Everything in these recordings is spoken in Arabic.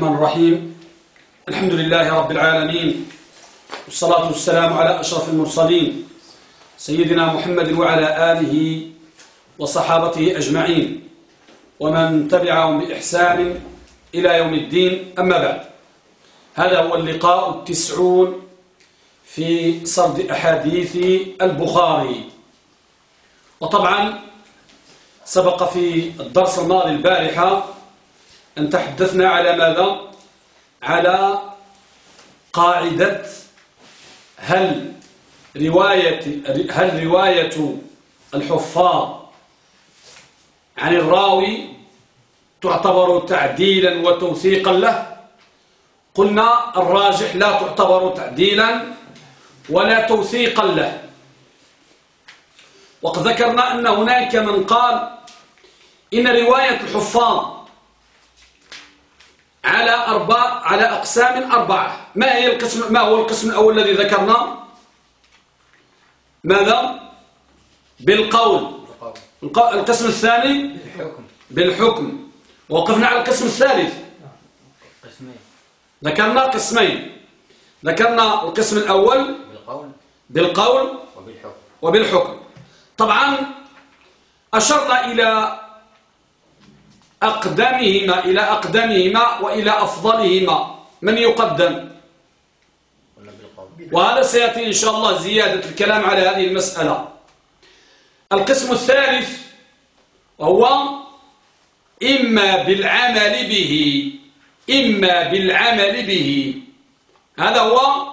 الرحمن الرحيم. الحمد لله رب العالمين والصلاة والسلام على أشرف المرسلين سيدنا محمد وعلى آله وصحابته أجمعين. ومن تبعهم بإحسان إلى يوم الدين أما بعد. هذا هو اللقاء التسعون في سرد أحاديث البخاري. وطبعا سبق في الدرس الماضي البارحة أن تحدثنا على ماذا؟ على قاعدة هل رواية هل رواية الحفاظ عن الراوي تعتبر تعديلا وتوثيقا له قلنا الراجح لا تعتبر تعديلا ولا توثيقا له وقد ذكرنا أن هناك من قال إن رواية الحفاظ على أربع على أقسام أربعة. ما هي القسم ما هو القسم الأول الذي ذكرنا؟ ماذا؟ بالقول. القسم الثاني؟ بالحكم. وقفنا على القسم الثالث. ذكرنا قسمين. ذكرنا القسم الأول بالقول. وبالحكم. طبعا أشرنا إلى أقدمهما إلى أقدمهما وإلى أفضلهما. من يقدم؟ وهذا سيأتي إن شاء الله زيادة الكلام على هذه المسألة. القسم الثالث وهو إما بالعمل به إما بالعمل به. هذا هو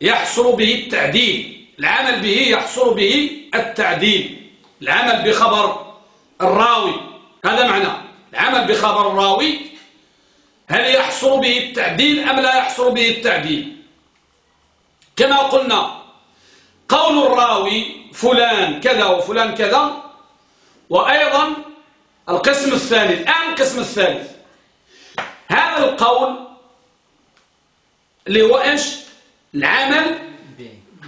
يحصل به التعديل. العمل به يحصل به التعديل. العمل بخبر الراوي. هذا معنى. العمل بخبر الراوي هل يحصل به التعديل أم لا يحصل به التعديل؟ كما قلنا قول الراوي فلان كذا وفلان كذا وأيضا القسم الثاني الآن القسم الثالث. هذا القول اللي هو إيش؟ العمل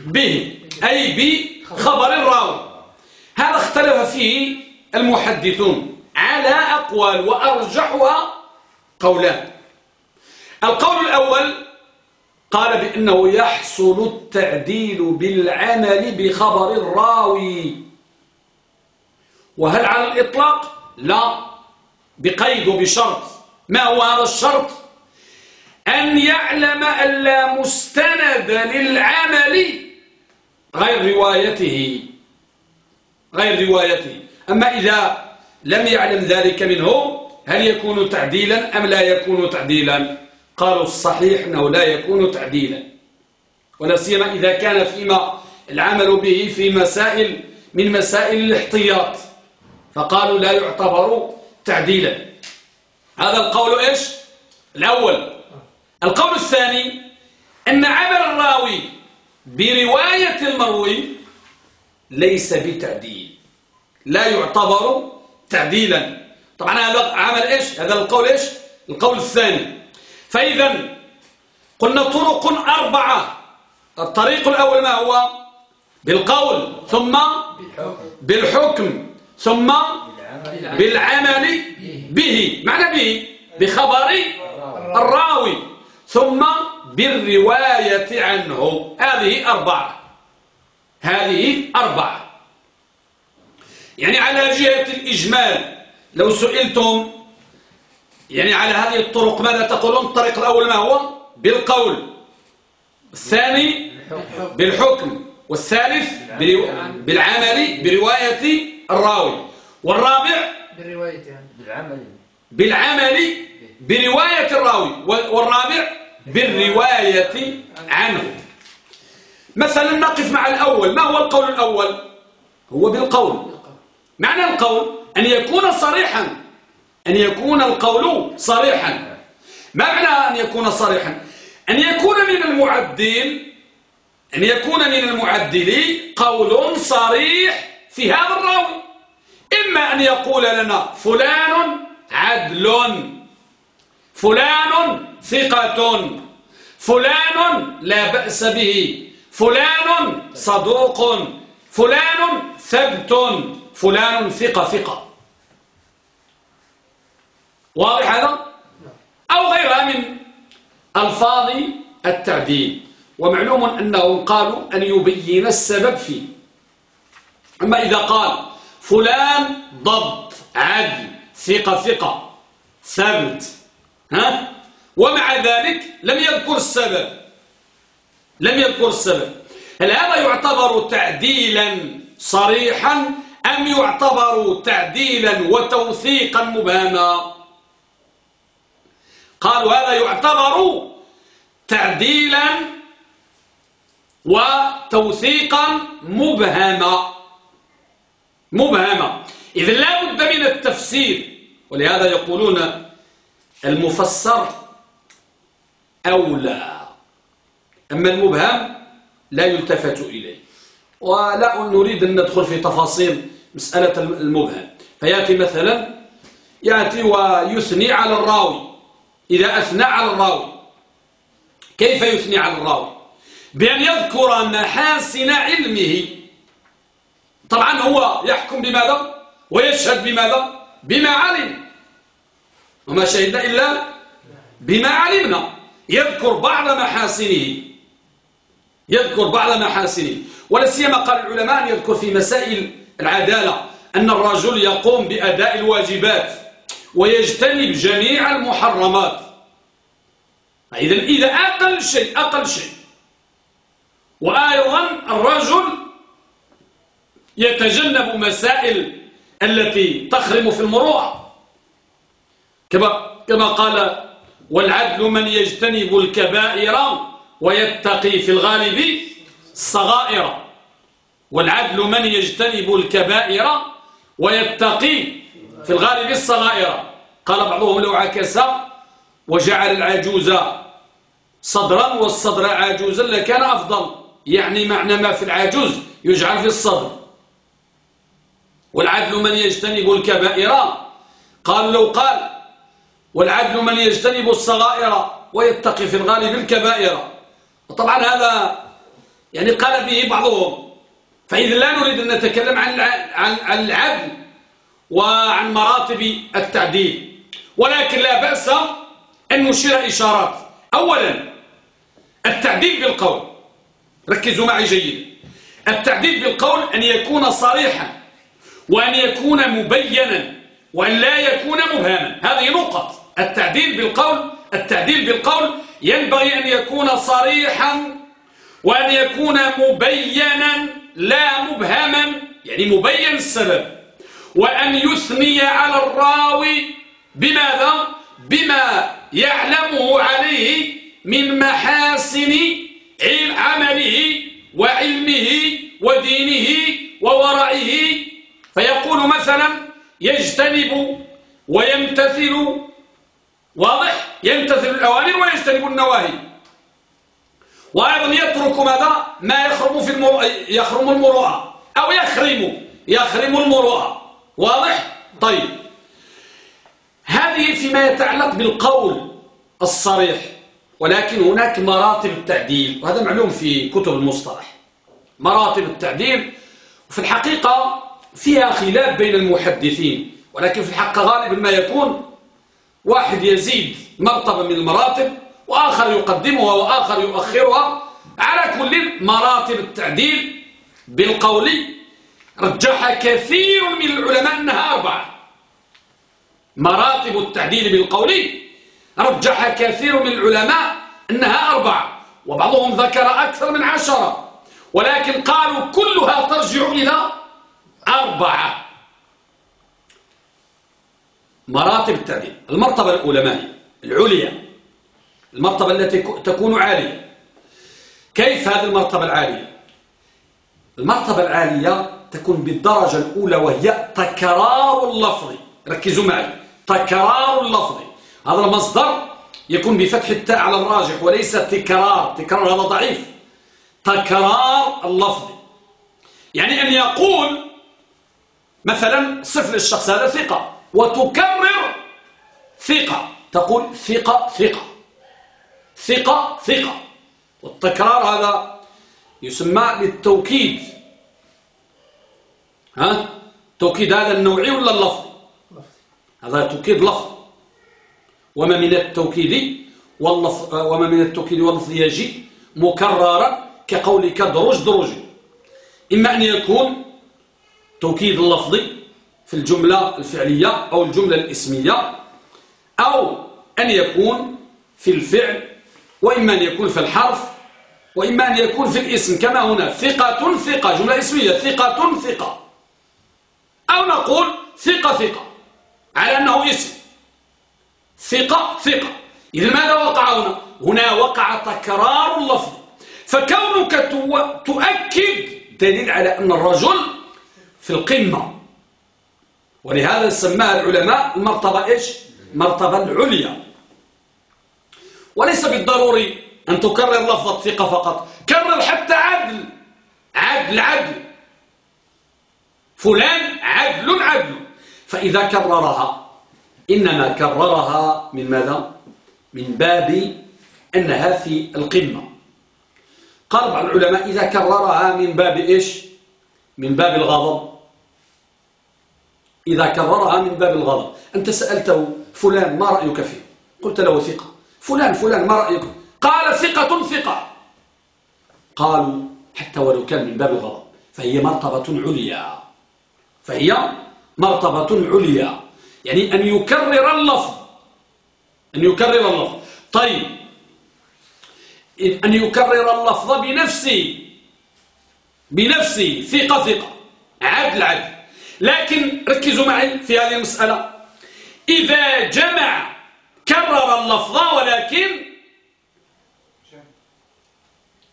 به أي بخبر الراوي. هذا اختلف فيه المحدثون. على أقوال وأرجحها قولان. القول الأول قال بأنه يحصل التعديل بالعمل بخبر الراوي. وهل على الإطلاق؟ لا. بقيد وبشرط. ما هو هذا الشرط؟ أن يعلم أن لا مستند للعمل غير روايته. غير روايته. أما إذا لم يعلم ذلك منه هل يكون تعديلا أم لا يكون تعديلا. قالوا الصحيح أنه لا يكون تعديلا. ولا سيما إذا كان فيما العمل به في مسائل من مسائل الاحتياط. فقالوا لا يعتبر تعديلا. هذا القول إيش؟ الأول. القول الثاني أن عمل الراوي برواية المروي ليس بتعديل. لا يعتبر تعديلا. طبعا هذا عمل إيش؟ هذا القول إيش؟ القول الثاني. فإذا قلنا طرق أربعة. الطريق الأول ما هو؟ بالقول ثم بالحكم ثم بالعمل به. معنى به؟ بخبر الراوي. ثم بالرواية عنه. هذه أربعة. هذه أربعة. يعني على جهة الإجمال. لو سئلتم يعني على هذه الطرق ماذا تقولون؟ الطريق الأول ما هو؟ بالقول. الثاني بالحكم. والثالث بالعمل برواية الراوي. والرابع بالعمل. بالعمل برواية الراوي. والرابع بالرواية عنه. مثلا نقف مع الأول. ما هو القول الأول؟ هو بالقول. معنى القول أن يكون صريحا أن يكون القول صريحا. ما معنى أن يكون صريحا أن يكون من المعدل أن يكون من المعدل قول صريح في هذا الراوي إما أن يقول لنا فلان عدل فلان ثقة فلان لا بأس به فلان صدوق فلان ثبت. فلان ثقة ثقة. واضح هذا؟ ألفاظ التعديل. ومعلوم أنهم قالوا أن يبين السبب فيه. أما إذا قال فلان ضبط عدل ثقة ثقة ثبت ها؟ ومع ذلك لم يذكر السبب. لم يذكر السبب. هل هذا يعتبر تعديلا صريحا أم يعتبر تعديلا وتوثيقا مبهما؟ قالوا هذا يعتبر تعديلا وتوثيقا مبهما. مبهما. إذن لا بد من التفسير ولهذا يقولون المفسر أولى. أما المبهم لا يلتفت إليه. ولا نريد أن ندخل في تفاصيل مسألة المبهم فيأتي مثلا يأتي ويثني على الراوي. إذا أثنى على الراوي كيف يثني على الراوي؟ بأن يذكر محاسن علمه. طبعا هو يحكم بماذا؟ ويشهد بماذا؟ بما علم. وما شهدنا إلا بما علمنا. يذكر بعض محاسنه. يذكر بعض محاسنه ولا سيما قال العلماء أن يذكر في مسائل العدالة أن الرجل يقوم بأداء الواجبات ويجتنب جميع المحرمات. إذا إذا أقل شيء أقل شيء. وأيضا الرجل يتجنب مسائل التي تخرم في المروءة. كما كما قال والعدل من يجتنب الكبائر ويتقي في الغالب الصغائر والعدل من يجتنب الكبائر ويتقي في الغالب الصغائر. قال بعضهم لو عكس وجعل العجوز صدرا والصدر عجوزا لكان أفضل. يعني معنى ما في العجوز يجعل في الصدر. والعدل من يجتنب الكبائر قال لو قال والعدل من يجتنب الصغائر ويتقي في الغالب الكبائر. وطبعا هذا يعني قال به بعضهم فإذا لا نريد أن نتكلم عن عن العدل وعن مراتب التعديل ولكن لا بأس أن نشير إشارات. أولا التعديل بالقول. ركزوا معي جيدا. التعديل بالقول أن يكون صريحا وأن يكون مبينا وأن لا يكون مبهما. هذه نقط. التعديل بالقول التعديل بالقول ينبغي أن يكون صريحا وأن يكون مبينا لا مبهما يعني مبين السبب وأن يثني على الراوي بماذا؟ بما يعلمه عليه من محاسن عمله وعلمه ودينه وورعه فيقول مثلا يجتنب ويمتثل واضح؟ يمتثل الأوامر ويجتنب النواهي. وأيضا يترك ماذا؟ ما يخرم في المرو... يخرم المروءة. أو يخرم يخرم المروءة. واضح؟ طيب. هذه فيما يتعلق بالقول الصريح. ولكن هناك مراتب التعديل. وهذا معلوم في كتب المصطلح. مراتب التعديل وفي الحقيقة فيها خلاف بين المحدثين. ولكن في الحق غالبا ما يكون واحد يزيد مرتبة من المراتب وآخر يقدمها وآخر يؤخرها على كل مراتب التعديل. بالقول رجح كثير من العلماء أنها أربعة. مراتب التعديل بالقول رجح كثير من العلماء أنها أربعة وبعضهم ذكر أكثر من عشرة ولكن قالوا كلها ترجع إلى أربعة. مراتب التعديل المرتبة الأولى ما هي العليا. المرتبة التي تكون عالية. كيف هذه المرتبة العالية؟ المرتبة العالية تكون بالدرجة الأولى وهي تكرار اللفظ. ركزوا معي. تكرار اللفظ. هذا المصدر يكون بفتح التاء على الراجح وليس تكرار. تكرار هذا ضعيف. تكرار اللفظ. يعني أن يقول مثلا صفر الشخص هذا ثقة. وتكرر ثقة. تقول ثقة ثقة. ثقة ثقة. والتكرار هذا يسمى بالتوكيد. ها؟ توكيد هذا النوعي ولا اللفظ هذا توكيد لفظ وما من التوكيد وما من التوكيد واللفظ يجي مكررا كقولك دروج دروجي إما أن يكون توكيد اللفظي في الجملة الفعلية أو الجملة الإسمية أو أن يكون في الفعل وإما أن يكون في الحرف وإما أن يكون في الاسم. كما هنا ثقة ثقة جملة إسمية ثقة ثقة. أو نقول ثقة ثقة على أنه اسم. ثقة ثقة. إذا ماذا وقع هنا؟ هنا وقع تكرار اللفظ. فكونك تؤكد دليل على أن الرجل في القمة. ولهذا سماها العلماء المرتبة إيش؟ المرتبة العليا. وليس بالضروري أن تكرر لفظ الثقة فقط. كرر حتى عدل. عدل عدل. فلان عدل عدل. فإذا كررها إنما كررها من ماذا؟ من باب أنها في القمة. قال بعض العلماء إذا كررها من باب إيش؟ من باب الغضب. إذا كررها من باب الغضب أنت سألته فلان ما رأيك فيه؟ قلت له ثقة. فلان فلان ما رأيك؟ قال ثقة ثقة. قالوا حتى ولو كان من باب الغضب فهي مرتبة عليا. فهي مرتبة عليا. يعني أن يكرر اللفظ. أن يكرر اللفظ. طيب. أن يكرر اللفظ بنفسه بنفسه ثقة ثقة. عدل عدل. لكن ركزوا معي في هذه المسألة. إذا جمع كرر اللفظ ولكن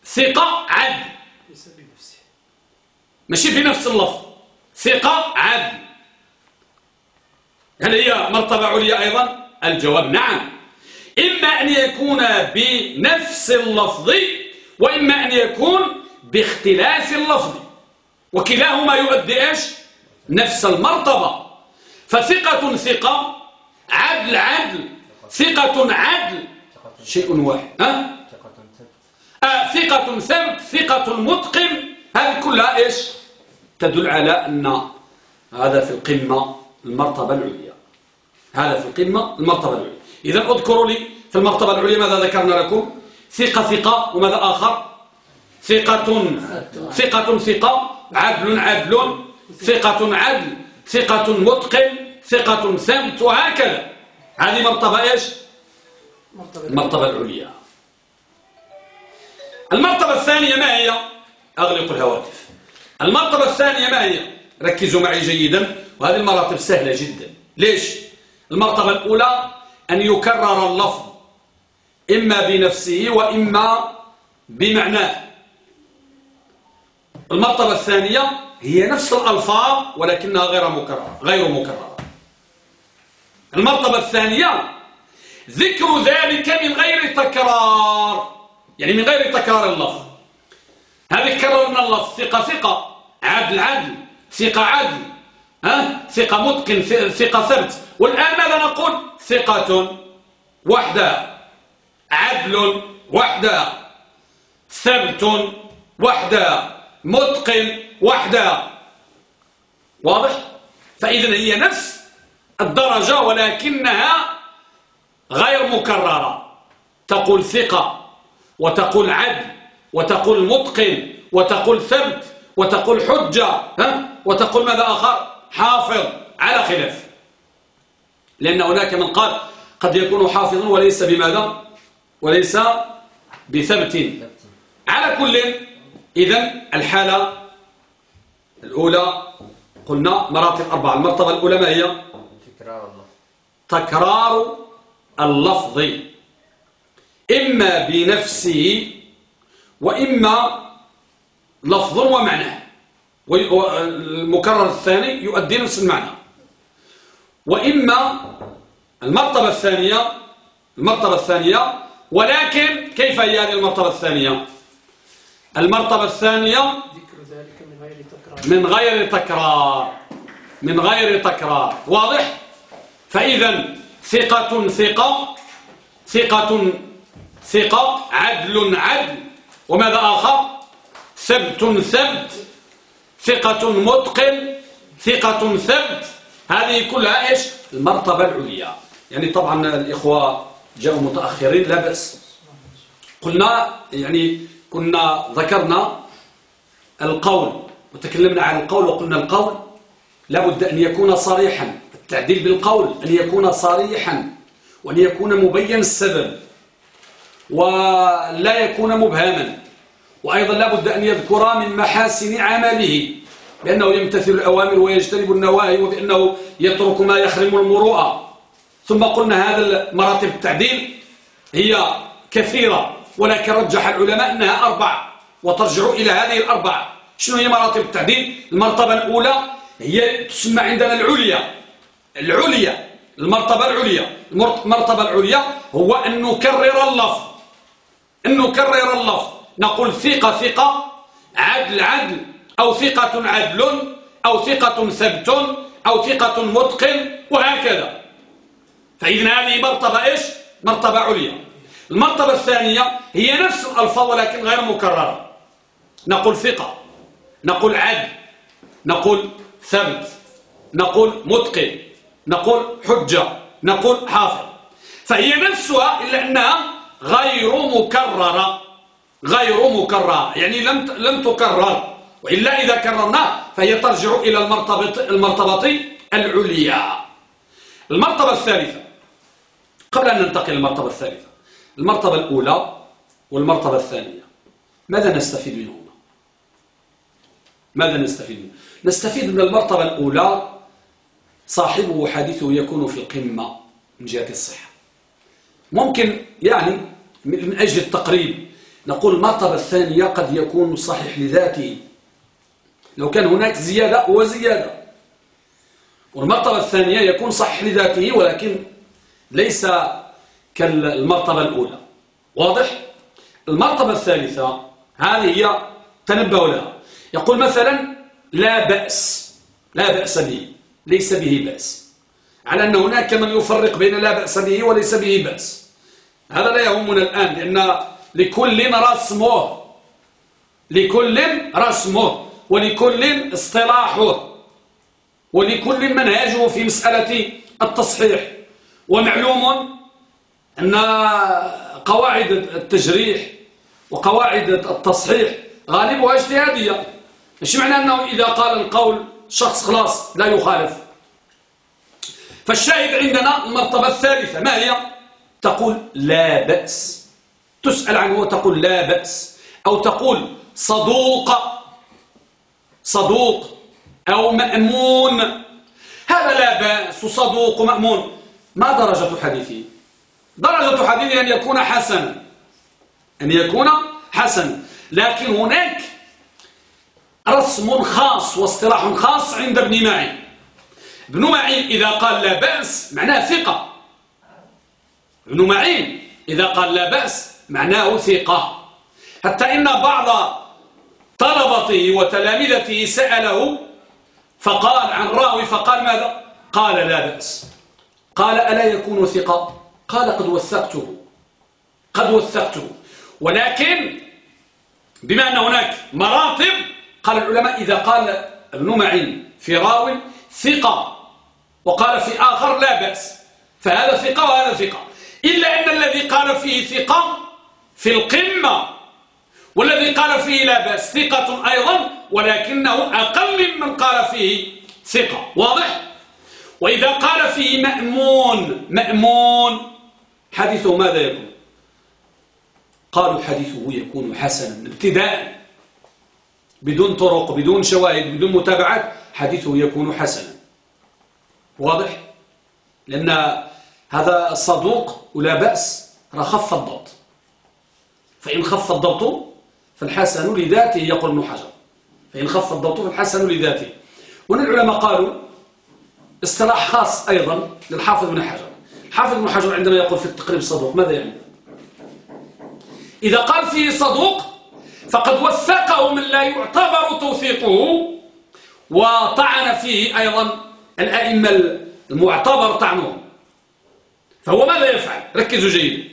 ثقة عدل. ماشي بنفس اللفظ. ثقة عدل. هل هي مرتبة عليا أيضا؟ الجواب نعم. إما أن يكون بنفس اللفظ وإما أن يكون باختلاف اللفظ. وكلاهما يؤدي إيش؟ نفس المرتبة. فثقة ثقة عدل عدل ثقة عدل. شيء واحد ها؟ آه ثقة ثبت ثقة متقن. هذه كلها إيش؟ تدل على أن هذا في القمة المرتبة العليا. هذا في القمة المرتبة العليا. إذا اذكروا لي في المرتبة العليا ماذا ذكرنا لكم؟ ثقة ثقة وماذا آخر؟ ثقة ثقة ثقة عدل عدل. ثقة عدل ثقة متقن ثقة ثبت وهكذا. هذه مرتبة إيش؟ المرتبة العليا. المرتبة الثانية ما هي؟ أغلق الهواتف. المرتبة الثانية ما هي؟ ركزوا معي جيدا وهذه المراتب سهلة جدا. ليش؟ المرتبة الأولى أن يكرر اللفظ إما بنفسه وإما بمعناه. المرتبة الثانية هي نفس الألفاظ ولكنها غير مكررة غير مكررة. المرتبة الثانية ذكر ذلك من غير تكرار. يعني من غير تكرار اللفظ. هذه كررنا اللفظ. ثقة ثقة. عدل عدل. ثقة عدل. ها؟ ثقة متقن ثقة ثبت. والآن ماذا نقول؟ ثقة وحدة. عدل وحدة. ثبت وحدة. متقن وحدة. واضح؟ فإذا هي نفس الدرجة ولكنها غير مكررة. تقول ثقة وتقول عدل وتقول متقن وتقول ثبت وتقول حجة ها؟ وتقول ماذا آخر؟ حافظ. على خلاف. لأن هناك من قال قد يكون حافظا وليس بماذا؟ وليس بثبت. على كل إذا الحالة الأولى قلنا مراتب أربعة. المرتبة الأولى ما هي؟ تكرار اللفظ. تكرار اللفظ. إما بنفسه وإما لفظ ومعنى. المكرر الثاني يؤدي نفس المعنى. وإما المرتبة الثانية المرتبة الثانية. ولكن كيف هي هذه المرتبة الثانية؟ المرتبة الثانية ذكر ذلك من غير تكرار. من غير تكرار. من غير تكرار. واضح؟ فإذا ثقة ثقة ثقة ثقة عدل عدل. وماذا آخر؟ ثبت ثبت. ثقة متقن. ثقة ثبت. هذه كلها إيش؟ المرتبة العليا. يعني طبعا الإخوة جاءوا متأخرين لا بأس. قلنا يعني كنا ذكرنا القول وتكلمنا عن القول وقلنا القول لابد أن يكون صريحا التعديل بالقول أن يكون صريحا وأن يكون مبين السبب ولا يكون مبهما وأيضا لابد أن يذكر من محاسن عمله بأنه يمتثل الأوامر ويجتنب النواهي وبأنه يترك ما يخرم المروءة. ثم قلنا هذا مراتب التعديل هي كثيرة. ولكن رجح العلماء أنها أربع وترجع إلى هذه الأربعة شنو هي مراتب التعديل المرتبة الأولى هي تسمى عندنا العليا. العليا المرتبة العليا. المرتبة العليا هو أن نكرر اللفظ. أن نكرر اللفظ. نقول ثقة ثقة. عدل عدل. أو ثقة عدل أو ثقة ثبت أو ثقة متقن وهكذا. فإذن هذه مرتبة إيش؟ مرتبة عليا. المرتبة الثانية هي نفس الألفاظ ولكن غير مكررة. نقول ثقة نقول عدل نقول ثبت نقول متقن نقول حجة نقول حافظ. فهي نفسها إلا أنها غير مكررة غير مكررة يعني لم لم تكرر. وإلا إذا كررناه فهي ترجع إلى المرتبة المرتبة العليا. المرتبة الثالثة. قبل أن ننتقل للمرتبة الثالثة. المرتبة الأولى والمرتبة الثانية. ماذا نستفيد منهما؟ ماذا نستفيد منه؟ نستفيد من المرتبة الأولى صاحبه حديثه يكون في القمة من جهة الصحة. ممكن يعني من أجل التقريب نقول المرتبة الثانية قد يكون صحيح لذاته. لو كان هناك زيادة وزيادة والمرتبة الثانية يكون صحيح لذاته ولكن ليس كالمرتبة الأولى. واضح؟ المرتبة الثالثة هذه هي تنبه لها. يقول مثلا لا بأس لا بأس به ليس به بأس. على أن هناك من يفرق بين لا بأس به وليس به بأس. هذا لا يهمنا الآن لأن لكل رسمه لكل رسمه ولكل اصطلاحه ولكل منهجه في مسألة التصحيح. ومعلوم أن قواعد التجريح وقواعد التصحيح غالبها اجتهادية. مش معنى أنه إذا قال القول شخص خلاص لا يخالف. فالشاهد عندنا المرتبة الثالثة ما هي؟ تقول لا بأس. تسأل عنه وتقول لا بأس. أو تقول صدوق صدوق أو مأمون. هذا لا بأس صدوق مأمون. ما درجة حديثه درجة حديثه أن يكون حسنا أن يكون حسنا لكن هناك رسم خاص واصطلاح خاص عند ابن معين ابن معين إذا قال لا بأس معناه ثقة. ابن معين إذا قال لا بأس معناه ثقة. حتى إن بعض طلبته وتلامذته سأله فقال عن راوي فقال ماذا؟ قال لا بأس. قال ألا يكون ثقة؟ قال قد وثقته. قد وثقته. ولكن بما أن هناك مراتب قال العلماء إذا قال ابن معين في راو ثقة وقال في آخر لا بأس. فهذا ثقة وهذا ثقة. إلا أن الذي قال فيه ثقة في القمة والذي قال فيه لا بأس ثقة أيضا ولكنه أقل ممن قال فيه ثقة. واضح؟ وإذا قال فيه مأمون مأمون حديثه ماذا يكون؟ قالوا حديثه يكون حسنا ابتداء. بدون طرق بدون شواهد بدون متابعات حديثه يكون حسنا. واضح؟ لأن هذا الصدوق ولا بأس خف الضبط. فإن خف الضبط فالحسن لذاته يقول ابن حجر. فإن خف الضبط فالحسن لذاته. وهنا العلماء قالوا اصطلاح خاص أيضا للحافظ بن حجر. الحافظ بن حجر عندما يقول في التقريب صدوق. ماذا يعني؟ إذا قال فيه صدوق فقد وثقه من لا يعتبر توثيقه وطعن فيه أيضا الأئمة المعتبر طعنهم. فهو ماذا يفعل؟ ركزوا جيدا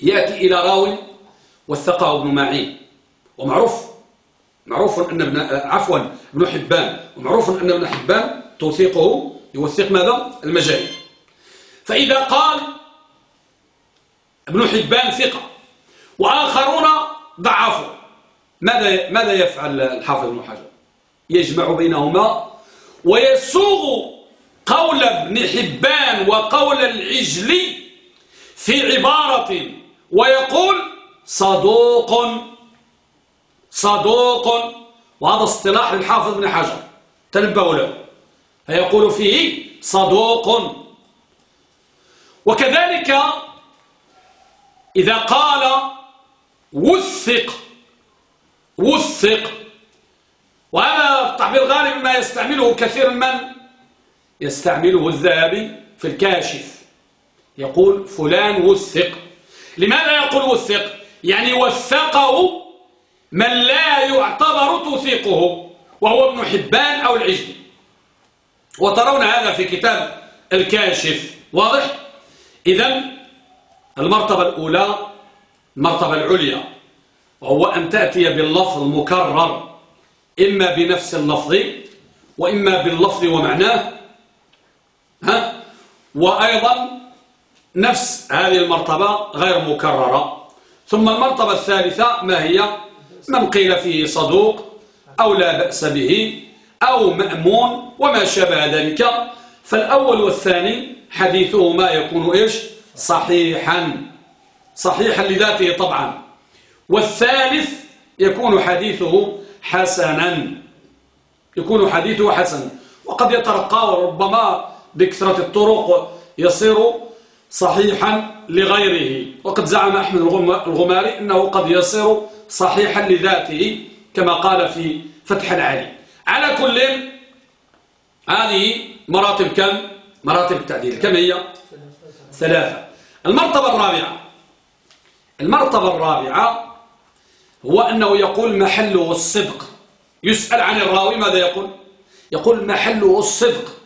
يأتي إلى راوي وثقه ابن معين. ومعروف معروف أن ابن عفوا ابن حبان. ومعروف أن ابن حبان توثيقه يوثق ماذا؟ المجاهيل فإذا قال ابن حبان ثقة وآخرون ضعفوا ماذا ماذا يفعل الحافظ ابن حجر؟ يجمع بينهما ويسوغ قول ابن حبان وقول العجلي في عبارة ويقول صدوق صدوق. وهذا اصطلاح للحافظ ابن حجر تنبهوا له. فيقول فيه صدوق. وكذلك إذا قال وثق وثق. وهذا التعبير غالبا ما يستعمله كثير من يستعمله الذهبي في الكاشف. يقول فلان وثق. لماذا يقول وثق؟ يعني وثقه من لا يعتبر توثيقه وهو ابن حبان أو العجلي وترون هذا في كتاب الكاشف واضح؟ إذا المرتبة الأولى المرتبة العليا وهو أن تأتي باللفظ المكرر إما بنفس اللفظ وإما باللفظ ومعناه ها؟ وأيضا نفس هذه المرتبة غير مكررة. ثم المرتبة الثالثة ما هي؟ من قيل فيه صدوق أو لا بأس به أو مأمون وما شابه ذلك. فالأول والثاني حديثهما يكون إيش؟ صحيحا. صحيحا لذاته طبعا. والثالث يكون حديثه حسنا. يكون حديثه حسنا وقد يترقى وربما بكثرة الطرق يصير صحيحا لغيره. وقد زعم أحمد الغماري أنه قد يصير صحيحا لذاته كما قال في فتح العلي. على كل هذه مراتب كم؟ مراتب التعديل كم هي؟ ثلاثة. المرتبة الرابعة. المرتبة الرابعة هو أنه يقول محله الصدق. يسأل عن الراوي ماذا يقول؟ يقول محله الصدق.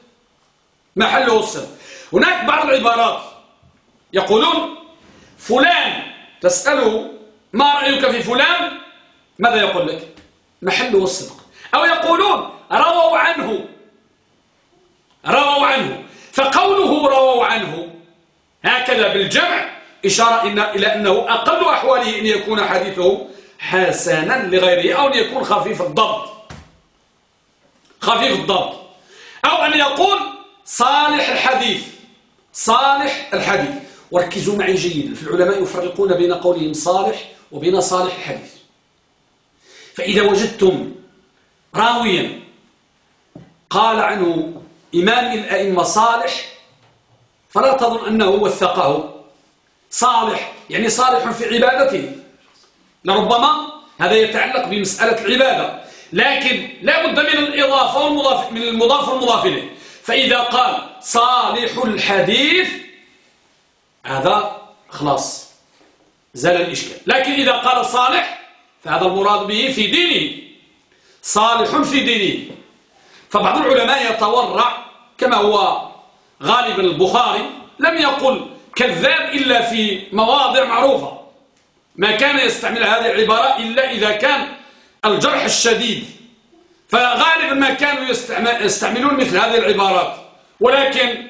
محله الصدق. هناك بعض العبارات يقولون فلان تسأله ما رأيك في فلان؟ ماذا يقول لك؟ محله الصدق. أو يقولون رووا عنه. رووا عنه. فقوله رووا عنه هكذا بالجمع إشارة إلى أنه أقل أحواله أن يكون حديثه حسنا لغيره أو أن يكون خفيف الضبط. خفيف الضبط. أو أن يقول صالح الحديث صالح الحديث. وركزوا معي جيدا في العلماء يفرقون بين قولهم صالح وبين صالح الحديث. فإذا وجدتم راويا قال عنه إمام الأئمة صالح فلا تظن أنه وثقه صالح يعني صالح في عبادته. لربما هذا يتعلق بمسألة العبادة. لكن لا بد من الإضافة والمضاف من المضاف والمضاف إليه. فإذا قال صالح الحديث هذا خلاص زال الإشكال. لكن إذا قال صالح فهذا المراد به في دينه. صالح في دينه. فبعض العلماء يتورع كما هو غالب البخاري لم يقل كذاب إلا في مواضع معروفة. ما كان يستعمل هذه العبارة إلا إذا كان الجرح الشديد. فغالبا ما كانوا يستعملون مثل هذه العبارات. ولكن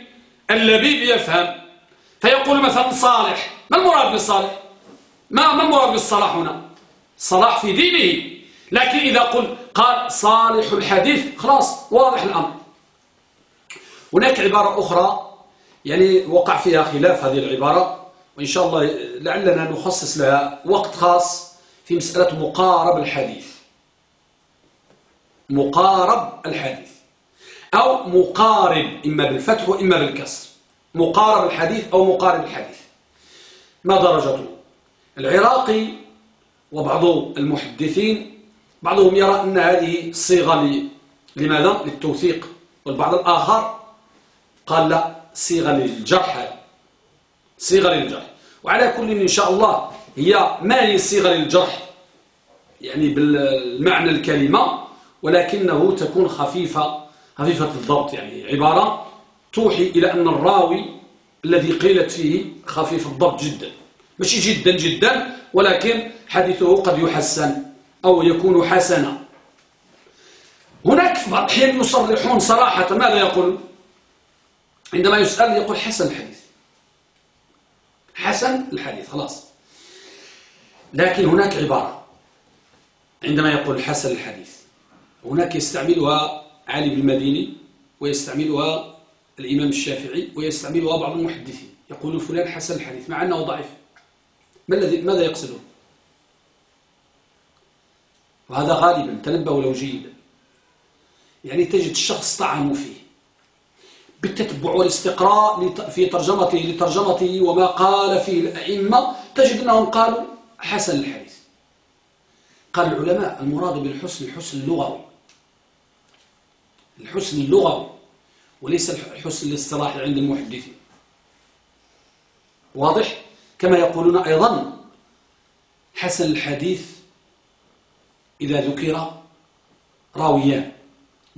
اللبيب يفهم فيقول مثلا صالح ما المراد بالصالح؟ ما ما المراد بالصلاح هنا؟ صلاح في دينه. لكن إذا قل قال صالح الحديث خلاص واضح الأمر. هناك عبارة أخرى يعني وقع فيها خلاف هذه العبارة وإن شاء الله لعلنا نخصص لها وقت خاص في مسألة مقارب الحديث. مقارب الحديث. أو مقارب إما بالفتح وإما بالكسر. مقارب الحديث أو مقارب الحديث. ما درجته؟ العراقي وبعض المحدثين بعضهم يرى أن هذه صيغة لماذا؟ للتوثيق. والبعض الآخر قال لا صيغة للجرح. صيغة للجرح. وعلى كل إن شاء الله هي ما هي صيغة للجرح؟ يعني بالمعنى الكلمة ولكنه تكون خفيفة خفيفة الضبط. يعني عبارة توحي إلى أن الراوي الذي قيلت فيه خفيف الضبط جدا. مش جدا جدا ولكن حديثه قد يحسن. أو يكون حسنا. هناك الأحيان يصرحون صراحة ماذا يقول؟ عندما يسأل يقول حسن الحديث. حسن الحديث خلاص. لكن هناك عبارة عندما يقول حسن الحديث. هناك يستعملها علي بن المديني ويستعملها الإمام الشافعي ويستعملها بعض المحدثين. يقول فلان حسن الحديث مع أنه ضعيف. ما الذي ماذا يقصدون؟ وهذا غالبا تنبهوا له جيدا. يعني تجد الشخص طعن فيه. بالتتبع والاستقراء في ترجمته لترجمته وما قال فيه الأئمة. تجد أنهم قالوا حسن الحديث. قال العلماء المراد بالحسن الحسن اللغوي. الحسن اللغوي وليس الحسن الاصطلاحي عند المحدثين. واضح؟ كما يقولون أيضا حسن الحديث إذا ذكر راويان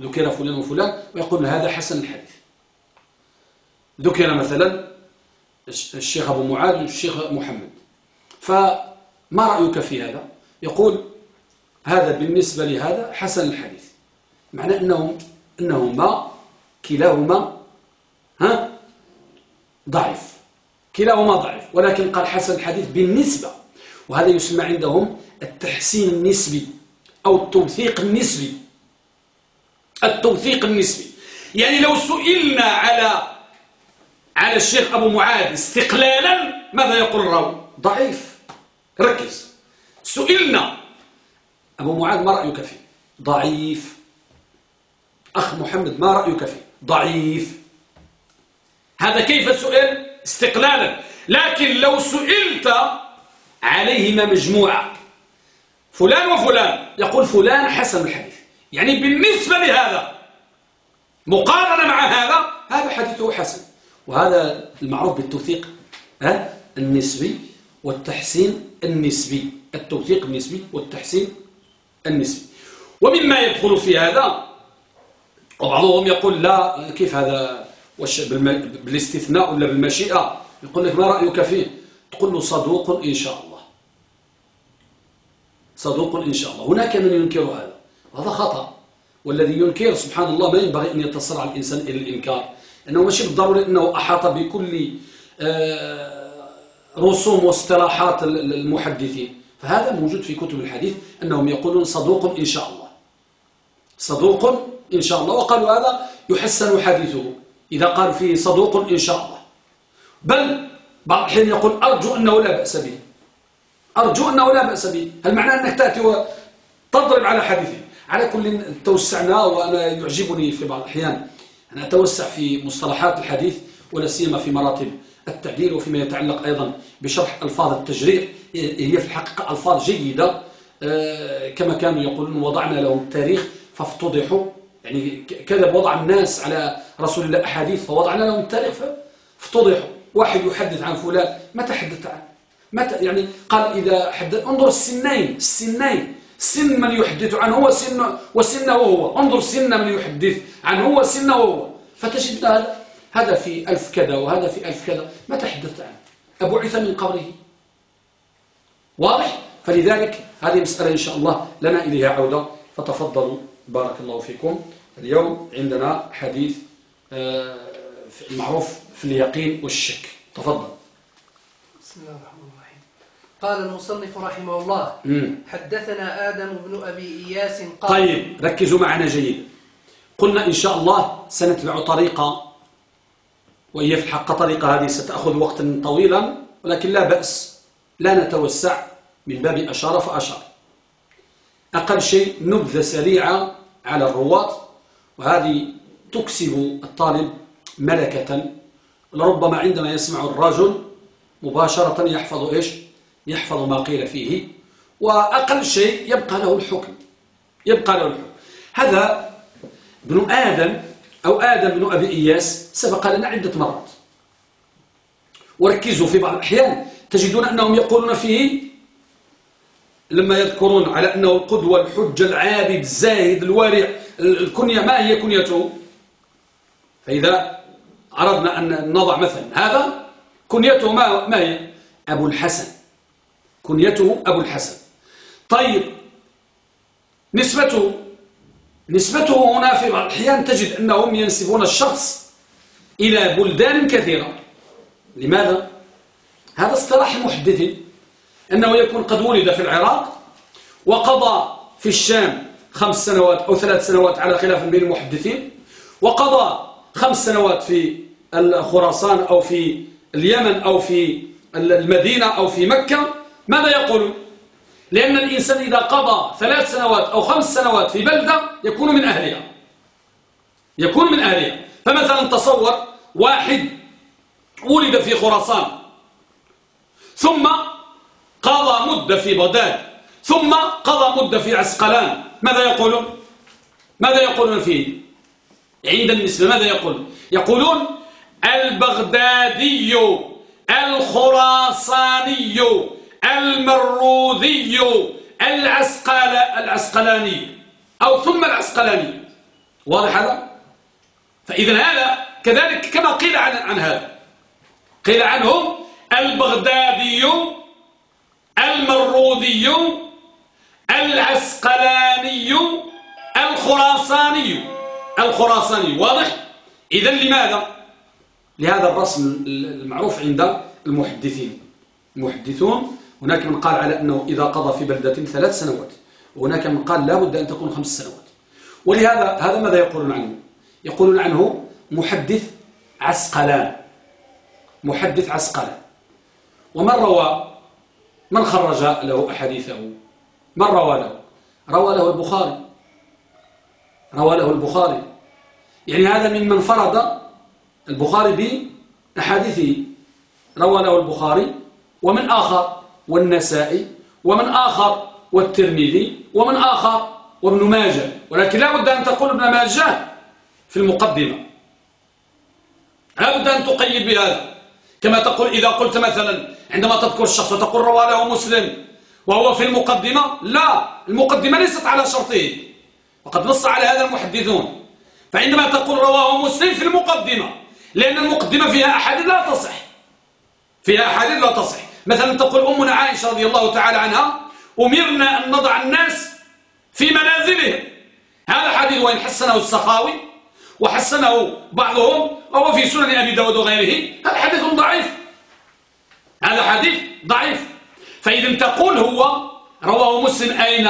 ذكر فلان وفلان ويقول هذا حسن الحديث. ذكر مثلا الشيخ أبو معاذ والشيخ محمد. فما رأيك في هذا؟ يقول هذا بالنسبة لهذا حسن الحديث. معنى أنهم أنهما كلاهما ها ضعيف. كلاهما ضعيف ولكن قال حسن الحديث بالنسبة. وهذا يسمى عندهم التحسين النسبي. أو التوثيق النسبي. التوثيق النسبي. يعني لو سئلنا على على الشيخ أبو معاذ استقلالا ماذا يقول الراوي؟ ضعيف. ركز. سئلنا. أبو معاذ ما رأيك فيه؟ ضعيف. أخ محمد ما رأيك فيه؟ ضعيف. هذا كيف سئل؟ استقلالا. لكن لو سئلت عليهما مجموعة. فلان وفلان. يقول فلان حسن الحديث. يعني بالنسبة لهذا مقارنة مع هذا هذا حديثه حسن. وهذا المعروف بالتوثيق النسبي والتحسين النسبي. التوثيق النسبي والتحسين النسبي. ومما يدخل في هذا وبعضهم يقول لا كيف هذا؟ بالاستثناء ولا بالمشيئة؟ يقول لك ما رأيك فيه؟ تقول له صدوق إن شاء الله. صدوق إن شاء الله. هناك من ينكر هذا. هذا خطأ. والذي ينكر سبحان الله ما ينبغي أن يتصرع الإنسان إلى الإنكار. أنه ماشي بالضروري أنه أحاط بكل آه، رسوم واصطلاحات المحدثين. فهذا موجود في كتب الحديث أنهم يقولون صدوق إن شاء الله. صدوق إن شاء الله. وقالوا هذا يحسن حديثه. إذا قال فيه صدوق إن شاء الله. بل بعض الحين يقول أرجو أنه لا بأس به. أرجو أنه لا بأس به. هل معناه أنك تأتي وتضرب على حديثه على كل توسعنا وأنا يعجبني في بعض الأحيان. أن أتوسع في مصطلحات الحديث ولا سيما في مراتب التعديل وفيما يتعلق أيضا بشرح ألفاظ التجريع هي في الحقيقة ألفاظ جيدة. آه، كما كانوا يقولون وضعنا لهم التاريخ فافتضحوا. يعني كذب وضع الناس على رسول الله أحاديث فوضعنا لهم التاريخ فافتضحوا. واحد يحدث عن فلان متى حدث عنه؟ متى؟ يعني قال إذا حدث انظر السنين السنين سن من يحدث عنه هو سن وسنه هو. انظر سن من يحدث عنه هو سنه هو فتجد هذا هذا في ألف كذا وهذا في ألف كذا. ما تحدثت عنه؟ أبعث من قبره. واضح؟ فلذلك هذه مسألة إن شاء الله لنا إليها عودة. فتفضلوا. بارك الله فيكم. اليوم عندنا حديث آه، معروف في اليقين والشك. تفضل. بسم الله قال المصنف رحمه الله. حدثنا آدم بن أبي إياس قال طيب ركزوا معنا جيدا قلنا إن شاء الله سنتبع طريقة وهي في الحق طريقة هذه ستأخذ وقتا طويلا ولكن لا بأس لا نتوسع من باب أشار فأشار. أقل شيء نبذة سريعة على الرواة وهذه تكسب الطالب ملكة لربما عندما يسمع الرجل مباشرة يحفظ إيش؟ يحفظ ما قيل فيه وأقل شيء يبقى له الحكم يبقى له الحكم. هذا ابن آدم أو آدم بن أبي إياس سبق لنا عدة مرات. وركزوا في بعض الأحيان. تجدون أنهم يقولون فيه لما يذكرون على أنه القدوة الحجة العابد الزاهد الوارع الكنية ما هي كنيته؟ فإذا أردنا أن نضع مثلا هذا كنيته ما, ما هي؟ أبو الحسن. كنيته أبو الحسن طيب نسبته نسبته هنا في بعض الأحيان تجد أنهم ينسبون الشخص إلى بلدان كثيرة لماذا؟ هذا اصطلاح المحدثين أنه يكون قد ولد في العراق وقضى في الشام خمس سنوات أو ثلاث سنوات على خلاف بين المحدثين وقضى خمس سنوات في خراسان أو في اليمن أو في المدينة أو في مكة ماذا يقولون لأن الإنسان إذا قضى ثلاث سنوات أو خمس سنوات في بلدة يكون من أهلها. يكون من أهلها. فمثلا تصور واحد ولد في خراسان ثم قضى مدة في بغداد ثم قضى مدة في عسقلان. ماذا يقولون ماذا يقولون فيه؟ عند النسبة ماذا يقولون يقولون البغدادي الخراساني. المروذي العسقل العسقلاني. أو ثم العسقلاني. واضح هذا؟ فإذا هذا كذلك كما قيل عن, عن هذا. قيل عنه البغدادي المروذي العسقلاني الخراساني. الخراساني واضح؟ إذا لماذا؟ لهذا الرسم المعروف عند المحدثين. المحدثون هناك من قال على أنه إذا قضى في بلدة ثلاث سنوات وهناك من قال لا بد أن تكون خمس سنوات. ولهذا هذا ماذا يقولون عنه؟ يقولون عنه محدث عسقلان. محدث عسقلان. ومن روى؟ من خرج له أحاديثه؟ من روى له؟ روى له البخاري. روى له البخاري. يعني هذا ممن فرض البخاري بأحاديثه. روى له البخاري. ومن آخر؟ والنسائي ومن آخر والترمذي ومن آخر وابن ماجه. ولكن لا بد أن تقول ابن ماجه في المقدمة. لا بد أن تقيد بهذا. كما تقول إذا قلت مثلا عندما تذكر الشخص وتقول روى له مسلم وهو في المقدمة لا المقدمة ليست على شرطه. وقد نص على هذا المحدثون. فعندما تقول رواه مسلم في المقدمة لأن المقدمة فيها أحاديث لا تصح. فيها أحاديث لا تصح. مثلا تقول أمنا عائشة رضي الله تعالى عنها أمرنا أن نضع الناس في منازلهم. هذا حديث وإن حسنه السخاوي وحسنه بعضهم وهو في سنن أبي داود وغيره هذا حديث ضعيف. هذا حديث ضعيف. فإذا تقول هو رواه مسلم أين؟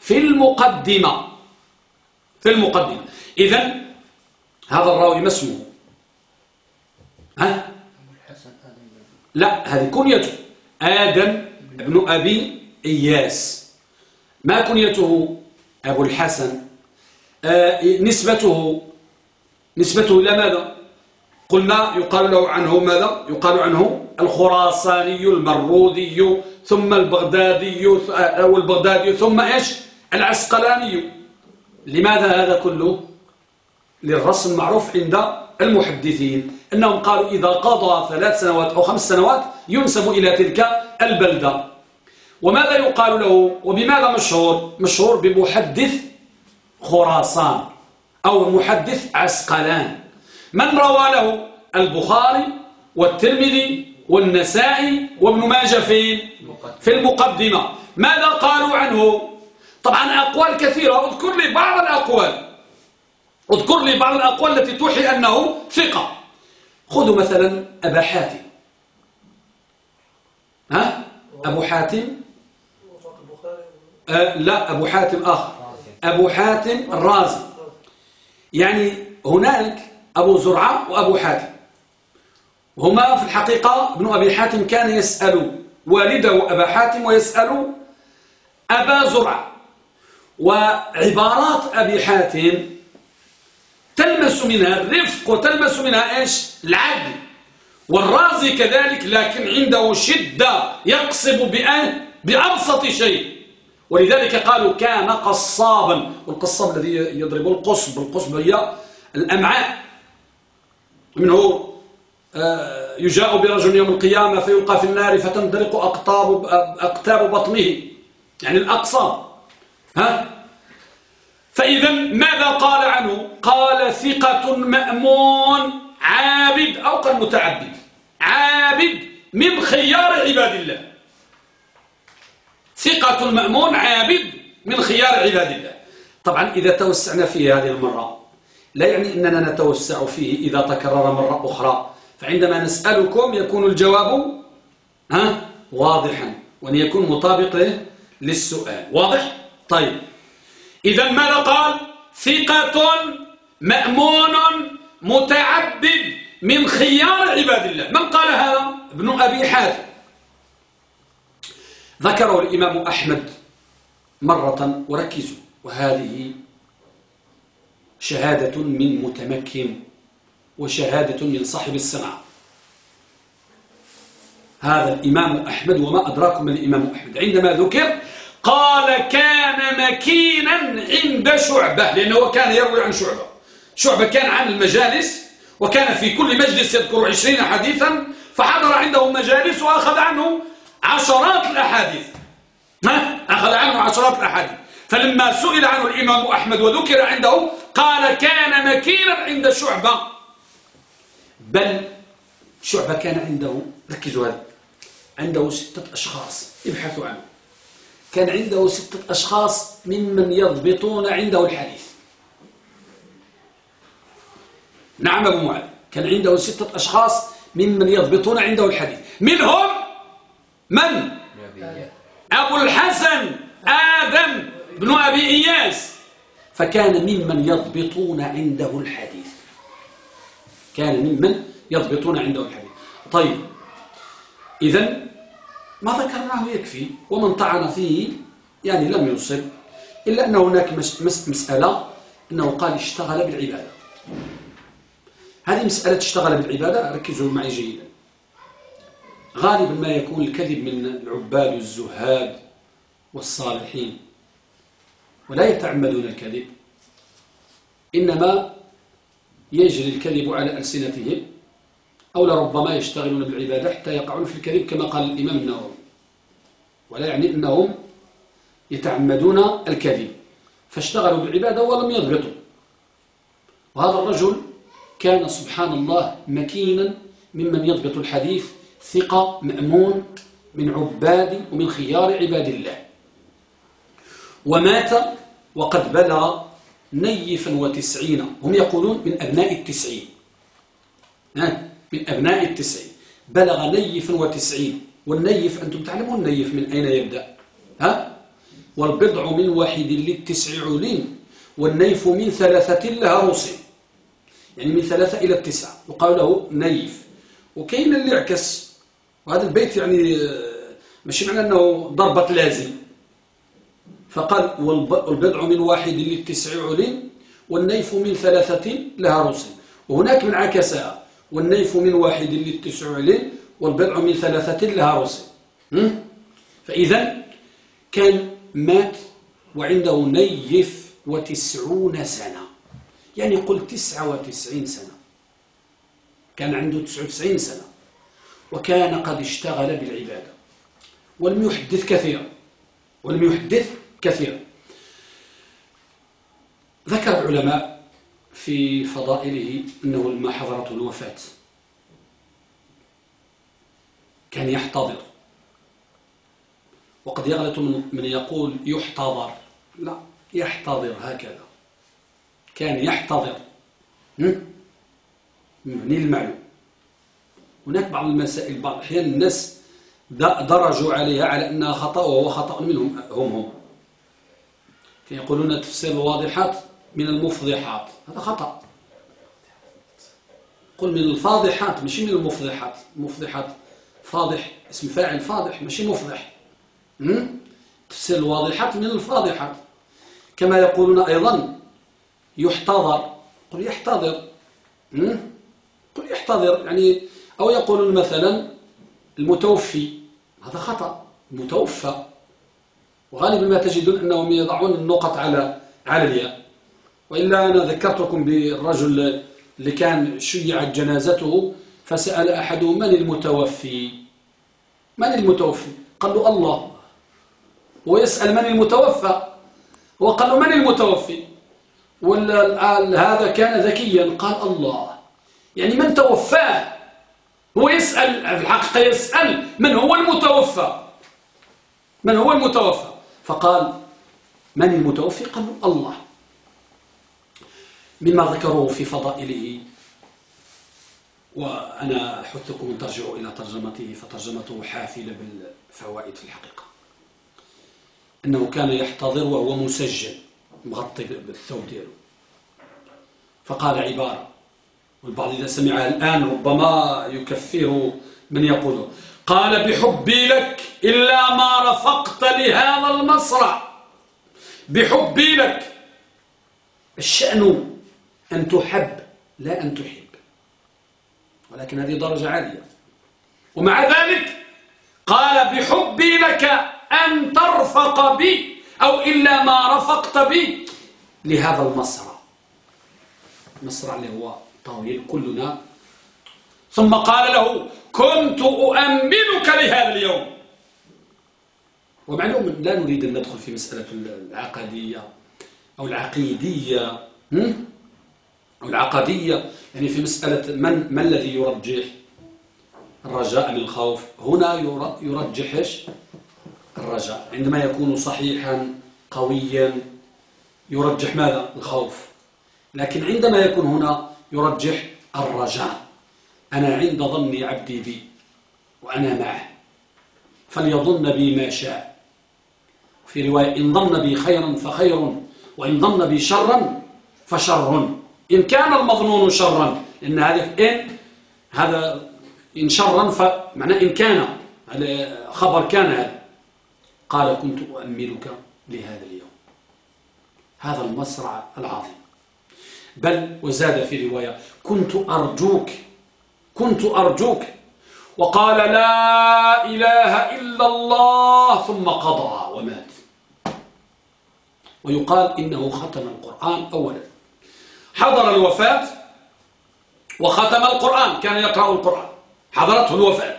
في المقدمة. في المقدمة. إذا هذا الراوي ما اسمه؟ ها؟ لا هذه كنيته. آدم بن أبي إياس. ما كنيته؟ أبو الحسن. آه نسبته؟ نسبته إلى ماذا؟ قلنا يقال له عنه ماذا؟ يقال عنه الخراساني المروذي ثم البغدادي أو البغدادي ثم إيش؟ العسقلاني. لماذا هذا كله؟ للرسم المعروف عند المحدثين. أنهم قالوا إذا قضى ثلاث سنوات أو خمس سنوات ينسب إلى تلك البلدة. وماذا يقال له؟ وبماذا مشهور؟ مشهور بمحدث خراسان أو محدث عسقلان. من روى له؟ البخاري والترمذي والنسائي وابن ماجه في في المقدمة. ماذا قالوا عنه؟ طبعا أقوال كثيرة. اذكر لي بعض الأقوال. اذكر لي بعض الأقوال التي توحي أنه ثقة. خذوا مثلا أبا حاتم. ها؟ أبو حاتم؟ أه لا أبو حاتم آخر. أبو حاتم الرازي. يعني هناك أبو زرعة وأبو حاتم. هما في الحقيقة ابن أبي حاتم كان يسأل والده أبا حاتم ويسأل أبا زرعة. وعبارات أبي حاتم تلمس منها الرفق وتلمس منها إيش؟ العدل. والرازي كذلك لكن عنده شدة يقصب بأن بأبسط شيء. ولذلك قالوا كان قصابا. والقصاب الذي يضرب القصب القصب هي الأمعاء. منه آه، يجاء برجل يوم القيامة فيلقى في النار فتندلق أقطاب, أقتاب بطنه يعني الأقصاب. ها؟ فإذا ماذا قال عنه؟ قال ثقة مأمون عابد أو قال متعبد. عابد من خيار عباد الله. ثقة مأمون عابد من خيار عباد الله. طبعا إذا توسعنا فيه هذه المرة لا يعني أننا نتوسع فيه إذا تكرر مرة أخرى. فعندما نسألكم يكون الجواب ها واضحا وأن يكون مطابق للسؤال. واضح؟ طيب. إذا ماذا قال ثقة مأمون متعبد من خيار عباد الله. من قال هذا ابن أبي حاتم. ذكره الإمام أحمد مرة وركزوا. وهذه شهادة من متمكن وشهادة من صاحب السمع هذا الإمام أحمد وما أدراكم من الإمام أحمد. عندما ذكر قال كان مكينا عند شعبة لأنه كان يروي عن شعبة. شعبة كان عن المجالس وكان في كل مجلس يذكر عشرين حديثا فحضر عنده مجالس وأخذ عنه عشرات الأحاديث. أخذ عنه عشرات الأحاديث. فلما سئل عنه الإمام أحمد وذكر عنده قال كان مكينا عند شعبة. بل شعبة كان عنده ركزوا هذا عنده ستة أشخاص ابحثوا عنه. كان عنده ستة أشخاص ممن يضبطون عنده الحديث. نعم أبو معاذ كان عنده ستة أشخاص ممن يضبطون عنده الحديث. منهم من؟ أبو الحسن آدم بن أبي إياس. فكان ممن يضبطون عنده الحديث. كان ممن يضبطون عنده الحديث. طيب إذا ما ذكرناه يكفي ومن طعن فيه يعني لم يصب إلا أن هناك مسألة أنه قال اشتغل بالعبادة. هذه مسألة اشتغل بالعبادة؟ ركزوا معي جيدا. غالبا ما يكون الكذب من العباد الزهاد والصالحين ولا يتعمدون الكذب إنما يجري الكذب على ألسنتهم. أو لربما يشتغلون بالعبادة حتى يقعون في الكذب كما قال الإمام النووي. ولا يعني أنهم يتعمدون الكذب. فاشتغلوا بالعبادة ولم يضبطوا. وهذا الرجل كان سبحان الله مكينا ممن يضبط الحديث ثقة مأمون من عباد ومن خيار عباد الله. ومات وقد بلغ نيفا وتسعين. هم يقولون من أبناء التسعين. من أبناء التسعين. بلغ نيف وتسعين. والنيف أنتم تعلمون النيف من أين يبدأ؟ ها؟ والبضع من واحد للتسع علين والنيف من ثلاثة لها روسين يعني من ثلاثة إلى التسعة. وقال له نيف. وكاين اللي عكس وهذا البيت يعني آه، ماشي معنى أنه ضربة لازم. فقال والبضع من واحد للتسع علين والنيف من ثلاثة لها روسين وهناك من عكسها والنيف من واحد للتسع علين والبضع من ثلاثة لها روسين فإذا كان مات وعنده نيف وتسعون سنة. يعني قل تسعة وتسعين سنة. كان عنده تسعة وتسعين سنة. وكان قد اشتغل بالعبادة. ولم يحدث كثيرا. ولم يحدث كثيرا. ذكر العلماء في فضائله أنه لما حضرته الوفاة. كان يحتضر. وقد يغلط من يقول يحتضر. لا يحتضر هكذا. كان يحتضر. يعني المعلوم. هناك بعض المسائل بعض الأحيان الناس درجوا عليها على أنها خطأ وهو خطأ منهم هم هم. يقولون تفسير الواضحات من المفضحات. هذا خطأ. قل من الفاضحات مش من المفضحات. المفضحات فاضح اسم فاعل فاضح مش مفضح. تفسير الواضحات من الفاضحات. كما يقولون أيضا يحتضر. قل يحتضر. قل يحتضر. يعني أو يقولون مثلا المتوفي. هذا خطأ. متوفى. وغالبا ما تجدون أنهم يضعون النقط على على الياء. وإلا أنا ذكرتكم بالرجل اللي كان شيعت جنازته فسأل أحدهم من المتوفي؟ من المتوفي؟ قال له الله. ويسأل من المتوفى؟ وقال له من المتوفي؟ هذا كان ذكيا؟ قال الله. يعني من توفاه هو يسأل في الحقيقة يسأل من هو المتوفى؟ من هو المتوفى؟ فقال من المتوفي؟ قال الله. مما ذكروه في فضائله. وأنا أحثكم أن ترجعوا إلى ترجمته فترجمته حافلة بالفوائد في الحقيقة. أنه كان يحتضر وهو مسجل مغطي بالثوب دياله. فقال عبارة والبعض إذا سمعها الآن ربما يكفر من يقوله قال بحبي لك إلا ما رفقت لهذا المصرع. بحبي لك. الشأن أن تحب لا أن تحب. ولكن هذه درجة عالية. ومع ذلك قال بحبي لك أن ترفق بي أو إلا ما رفقت بي لهذا المصرع. المصرع اللي هو طويل كلنا. ثم قال له كنت أؤمنك لهذا اليوم. ومعلوم لا نريد أن ندخل في مسألة العقدية أو العقيدية. العقدية يعني في مسألة من, ما الذي يرجح الرجاء للخوف؟ هنا يرجح الرجاء. عندما يكون صحيحا قويا يرجح ماذا؟ الخوف. لكن عندما يكون هنا يرجح الرجاء. أنا عند ظن عبدي بي وأنا معه. فليظن بي ما شاء. في رواية إن ظن بي خيرا فخير وإن ظن بي شرا فشر إن كان المظنون شرا لأن هذا إن هذا إن شرا فمعنى إن كان خبر كان هذا. قال كنت أؤملك لهذا اليوم. هذا المصرع العظيم. بل وزاد في رواية كنت أرجوك كنت أرجوك. وقال لا إله إلا الله. ثم قضى ومات. ويقال إنه ختم القرآن أولا. حضر الوفاة وختم القرآن كان يقرأ القرآن. حضرته الوفاة.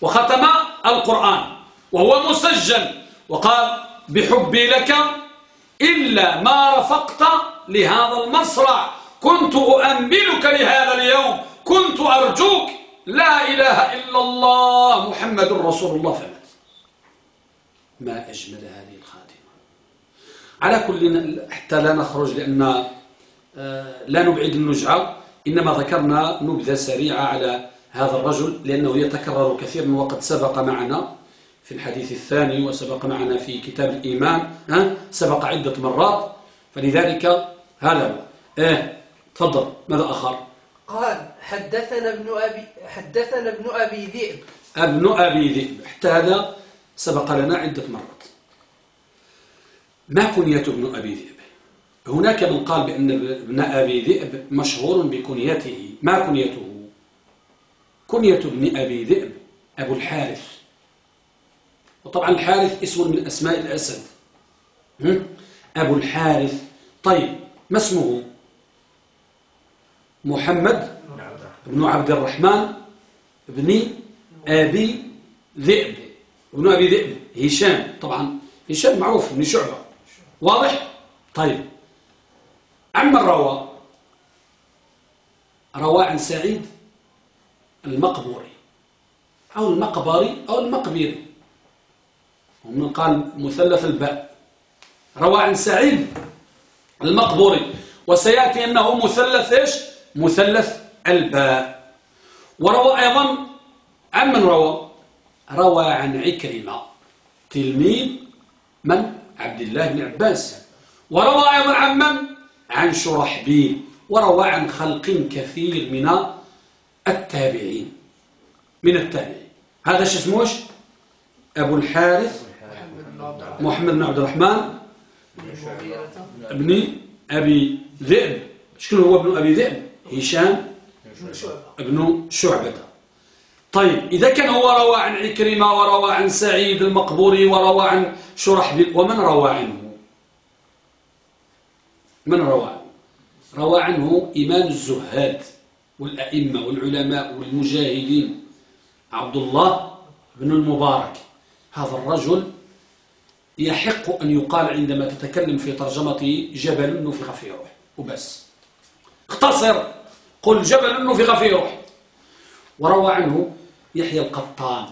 وختم القرآن وهو مسجل. وقال بحبي لك إلا ما رفقت لهذا المصرع. كنت أؤملك لهذا اليوم. كنت أرجوك. لا إله إلا الله محمد رسول الله. فمات ما أجمل هذه الخاتمة. على كل حتى لا نخرج لأن لا نبعد النجعة إنما ذكرنا نبذة سريعة على هذا الرجل لأنه يتكرر كثيرا وقد سبق معنا في الحديث الثاني وسبق معنا في كتاب الإيمان ها؟ سبق عدة مرات فلذلك هذا. هو إيه تفضل ماذا آخر؟ قال حدثنا ابن أبي حدثنا ابن أبي ذئب. ابن أبي ذئب حتى هذا سبق لنا عدة مرات. ما كنية ابن أبي ذئب؟ هناك من قال بأن ابن أبي ذئب مشهور بكنيته. ما كنيته؟ كنية ابن أبي ذئب أبو الحارث. وطبعا الحارث اسم من أسماء الأسد. أبو الحارث. طيب ما اسمه؟ محمد بن عبد الرحمن بن أبي ذئب. ابن أبي ذئب هشام. طبعا هشام معروف بن شعبة. واضح؟ طيب. عما روى روى عن سعيد المقبوري أو المقبري أو المقبري ومن قال مثلث الباء روى عن سعيد المقبوري. وسيأتي أنه مثلث إيش؟ مثلث الباء. وروى أيضا عن من روى روى عن عكرمة. تلميذ من؟ عبد الله بن عباس. وروى أيضا عن من؟ عن شرحبيل وروى عن خلق كثير من التابعين من التابعين. هذا شو اسمه؟ أبو الحارث محمد بن عبد الرحمن ابن أبي ذئب. شكون هو ابن أبي ذئب؟ هشام ابن شعبة. طيب إذا كان هو روى عن عكرمة وروى عن سعيد المقبوري وروى عن شرحبيل ومن روى عنه؟ من روى؟ روى عنه إمام الزهاد والأئمة والعلماء والمجاهدين. عبد الله بن المبارك. هذا الرجل يحق أن يقال عندما تتكلم في ترجمته جبل نفخ في روح وبس. اختصر. قل جبل نفخ في روح وروى عنه يحيى القطان.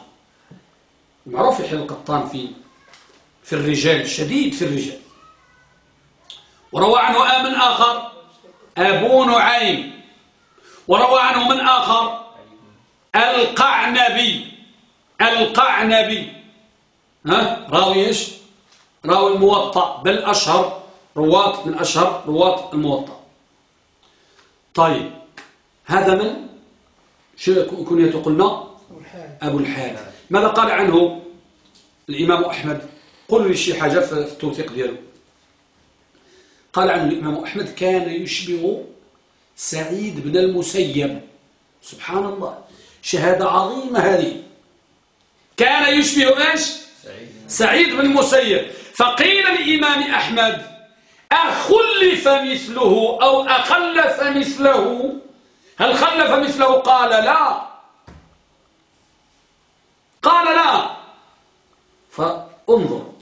معروف يحيى القطان في في الرجال شديد في الرجال. وروى عنه آمن آخر. أبو نعيم وروى عنه من آخر. القعنبي. القعنبي. ها؟ راوي إيش؟ راوي الموطأ بل أشهر رواة من أشهر رواة الموطأ. طيب هذا من؟ شو كنية قلنا أبو الحارث ماذا قال عنه الإمام أحمد؟ قل لي شي حاجة في التوثيق دياله قال عنه الإمام أحمد كان يشبه سعيد بن المسيب. سبحان الله. شهادة عظيمة هذه. كان يشبه إيش؟ سعيد بن المسيب. فقيل للإمام أحمد أخلف مثله أو أخلف مثله؟ هل خلف مثله؟ قال لا. قال لا. فانظر.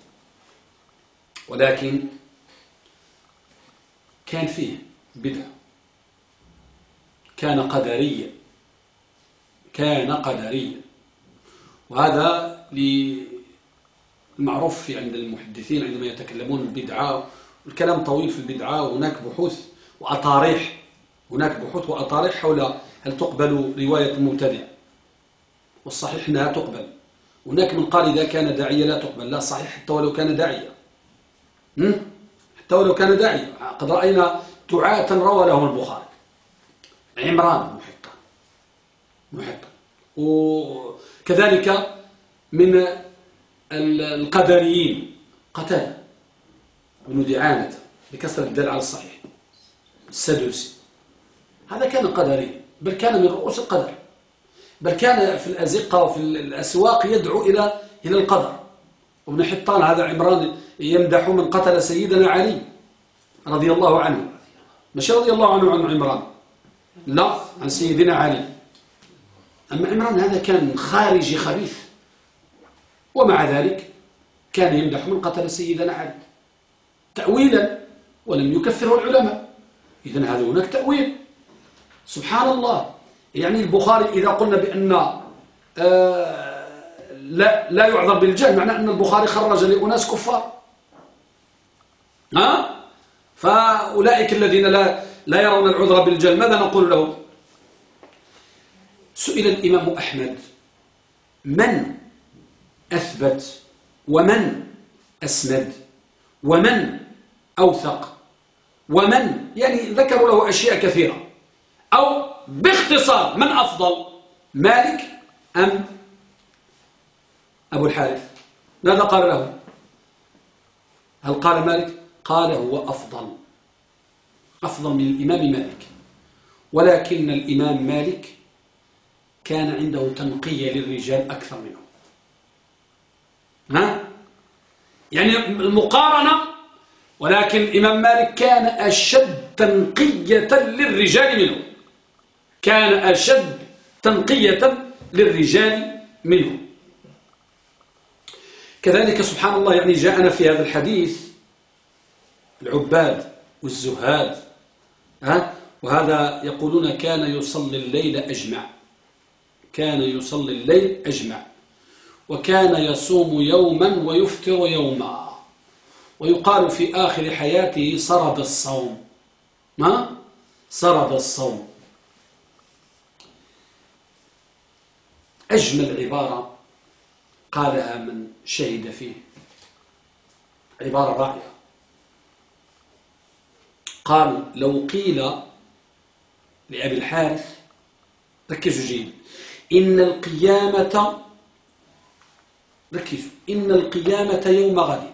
ولكن كان فيه بدعة كان قدريا كان قدريا وهذا المعروف عند المحدثين عندما يتكلمون البدعة الكلام طويل في البدعة وهناك بحوث وأطاريح هناك بحوث وأطاريح حول هل تقبل رواية المبتدع. والصحيح أنها تقبل. هناك من قال إذا كان داعية لا تقبل. لا صحيح حتى ولو كان داعية. ولو كان داعية قد رأينا دعاة روى له البخاري. عمران محقا محقا وكذلك من القدريين. قتال بن دعانة بكسر الدال على الصحيح. السدوسي. هذا كان قدري. بل كان من رؤوس القدر. بل كان في الأزقة وفي الأسواق يدعو إلى إلى القدر. وابن حطان هذا عمران يمدح من قتل سيدنا علي رضي الله عنه. مش رضي الله عنه عن عمران. لا عن سيدنا علي. أما عمران هذا كان خارجي خبيث. ومع ذلك كان يمدح من قتل سيدنا علي. تأويلا ولم يكفره العلماء. إذن هذا هناك تأويل. سبحان الله. يعني البخاري إذا قلنا بأن آه لا, لا يعذر بالجهل معناه أن البخاري خرج لأناس كفار. ها؟ فأولئك الذين لا, لا يرون العذر بالجهل. ماذا نقول له سئل الإمام أحمد. من أثبت ومن أسند؟ ومن أوثق؟ ومن يعني ذكروا له أشياء كثيرة. أو باختصار من أفضل؟ مالك أم أبو الحارث؟ ماذا قال له؟ هل قال مالك؟ قال هو أفضل. أفضل من الإمام مالك. ولكن الإمام مالك كان عنده تنقية للرجال أكثر منه. ها؟ يعني المقارنة ولكن الإمام مالك كان أشد تنقية للرجال منه. كان أشد تنقية للرجال منه. كذلك سبحان الله يعني جاءنا في هذا الحديث العباد والزهاد ها؟ وهذا يقولون كان يصلي الليل أجمع. كان يصلي الليل أجمع. وكان يصوم يوما ويفطر يوما. ويقال في آخر حياته سرد الصوم. ما سرد الصوم. أجمل عبارة قالها من شهد فيه. عبارة رائعة. قال لو قيل لأبي الحارث ركزوا جيد. إن القيامة ركزوا. إن القيامة يوم غد.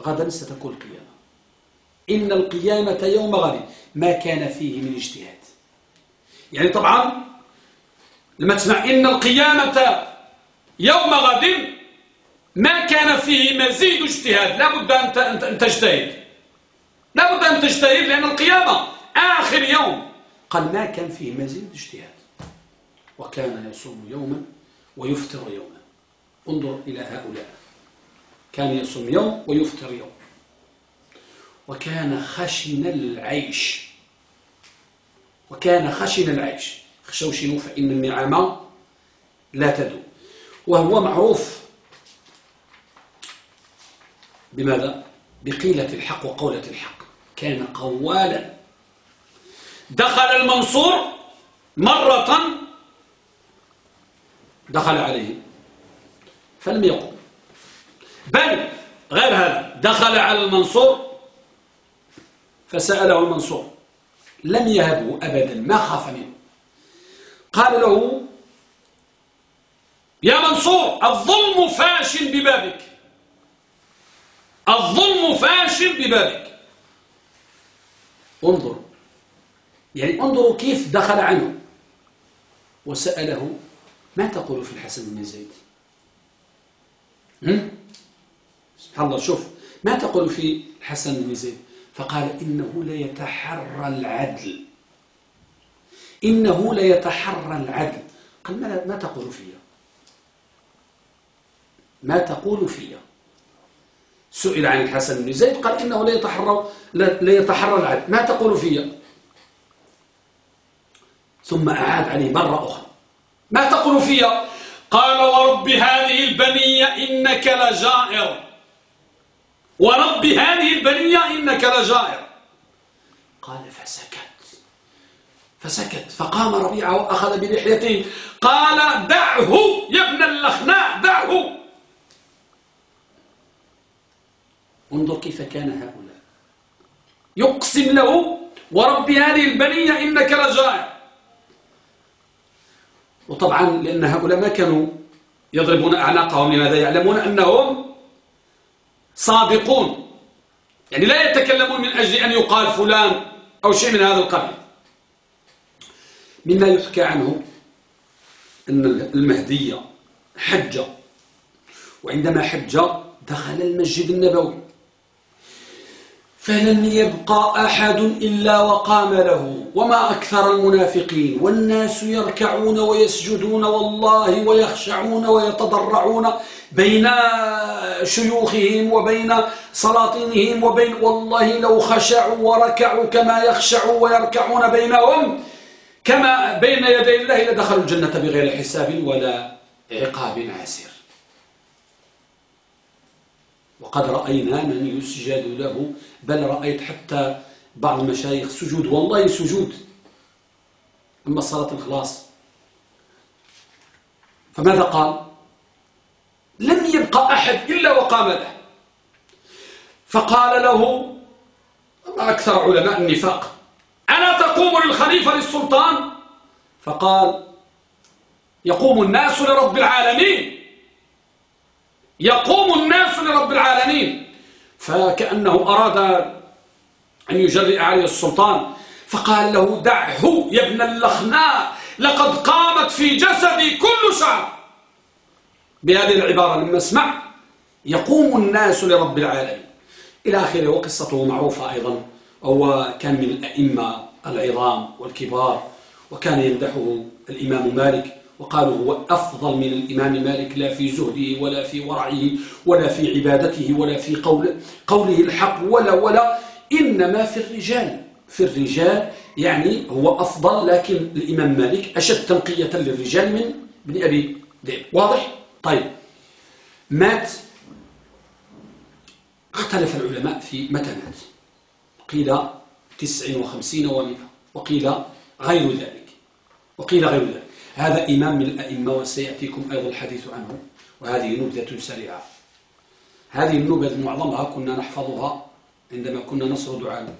غدا ستكون القيامة. إن القيامة يوم غد. ما كان فيه من اجتهاد. يعني طبعا لما تسمع إن القيامة يوم غد ما كان فيه مزيد اجتهاد. لابد أن تجتهد. لابد أن تجتهد لأن القيامة آخر يوم. قال ما كان فيه مزيد اجتهاد وكان يصوم يوما ويفطر يوما. انظر إلى هؤلاء. كان يصوم يوم ويفطر يوم. وكان خشن العيش. وكان خشن العيش. خشوشنوا فإن النعمة لا تدوم. وهو معروف بماذا؟ بقيلة الحق وقولة الحق. كان قوالا. دخل المنصور مرة دخل عليه فلم يقم. بل غير هذا دخل على المنصور فسأله المنصور لم يهبه أبدا ما خاف منه؟ قال له يا منصور الظلم فاش ببابك الظلم فاش ببابك. انظر. يعني انظروا كيف دخل عنه. وسأله ما تقول في الحسن بن زيد؟ سبحان الله شوف ما تقول في الحسن بن زيد؟ فقال إنه ليتحرى العدل. إنه ليتحرى العدل. قال ما تقول فيها ما تقول فيها سئل عن الحسن بن زيد قال إنه لا يتحرى, لا يتحرى العدل. ما تقول فيها ثم أعاد عليه مرة أخرى. ما تقول فيها قال ورب هذه البنية إنك لجائر. ورب هذه البنية إنك لجائر. قال فسكت. فسكت. فقام ربيعه وأخذ بلحيته قال دعه يا ابن اللخناء دعه. انظر كيف كان هؤلاء. يقسم له ورب هذه البنية إنك لجائر وطبعا لأن هؤلاء ما كانوا يضربون أعناقهم لماذا يعلمون أنهم صادقون. يعني لا يتكلمون من أجل أن يقال فلان أو شيء من هذا القبيل. مما يحكى عنه أن المهدي حج. وعندما حج دخل المسجد النبوي. فلم يبقى أحد إلا وقام له. وما أكثر المنافقين. والناس يركعون ويسجدون والله ويخشعون ويتضرعون بين شيوخهم وبين سلاطينهم وبين والله لو خشعوا وركعوا كما يخشعوا ويركعون بينهم كما بين يدي الله لدخلوا الجنة بغير حساب ولا عقاب عسير. وقد رأينا من يسجد له بل رأيت حتى بعض المشايخ سجود. والله سجود. أما صلاة الخلاص فماذا قال؟ لم يبقى أحد إلا وقام له. فقال له أكثر علماء النفاق ألا تقوم للخليفة للسلطان؟ فقال يقوم الناس لرب العالمين. يقوم الناس لرب العالمين. فكأنه أراد أن يجرئ عليه السلطان فقال له دعه يا ابن اللخناء لقد قامت في جسدي كل شعر بهذه العبارة لما اسمع يقوم الناس لرب العالمين. إلى آخره وقصته معروفة أيضا. هو كان من الأئمة العظام والكبار وكان يمدحه الإمام مالك. وقالوا هو أفضل من الإمام مالك لا في زهده ولا في ورعه ولا في عبادته ولا في قول قوله الحق ولا ولا إنما في الرجال. في الرجال يعني هو أفضل لكن الإمام مالك أشد تنقية للرجال من ابن أبي ذئب. واضح؟ طيب. مات. اختلف العلماء في متى مات. قيل تسع وخمسين ومئة وقيل غير ذلك. وقيل غير ذلك. هذا إمام من الأئمة وسيأتيكم أيضا الحديث عنه وهذه نبذة سريعة. هذه النبذ معظمها كنا نحفظها عندما كنا نسرد على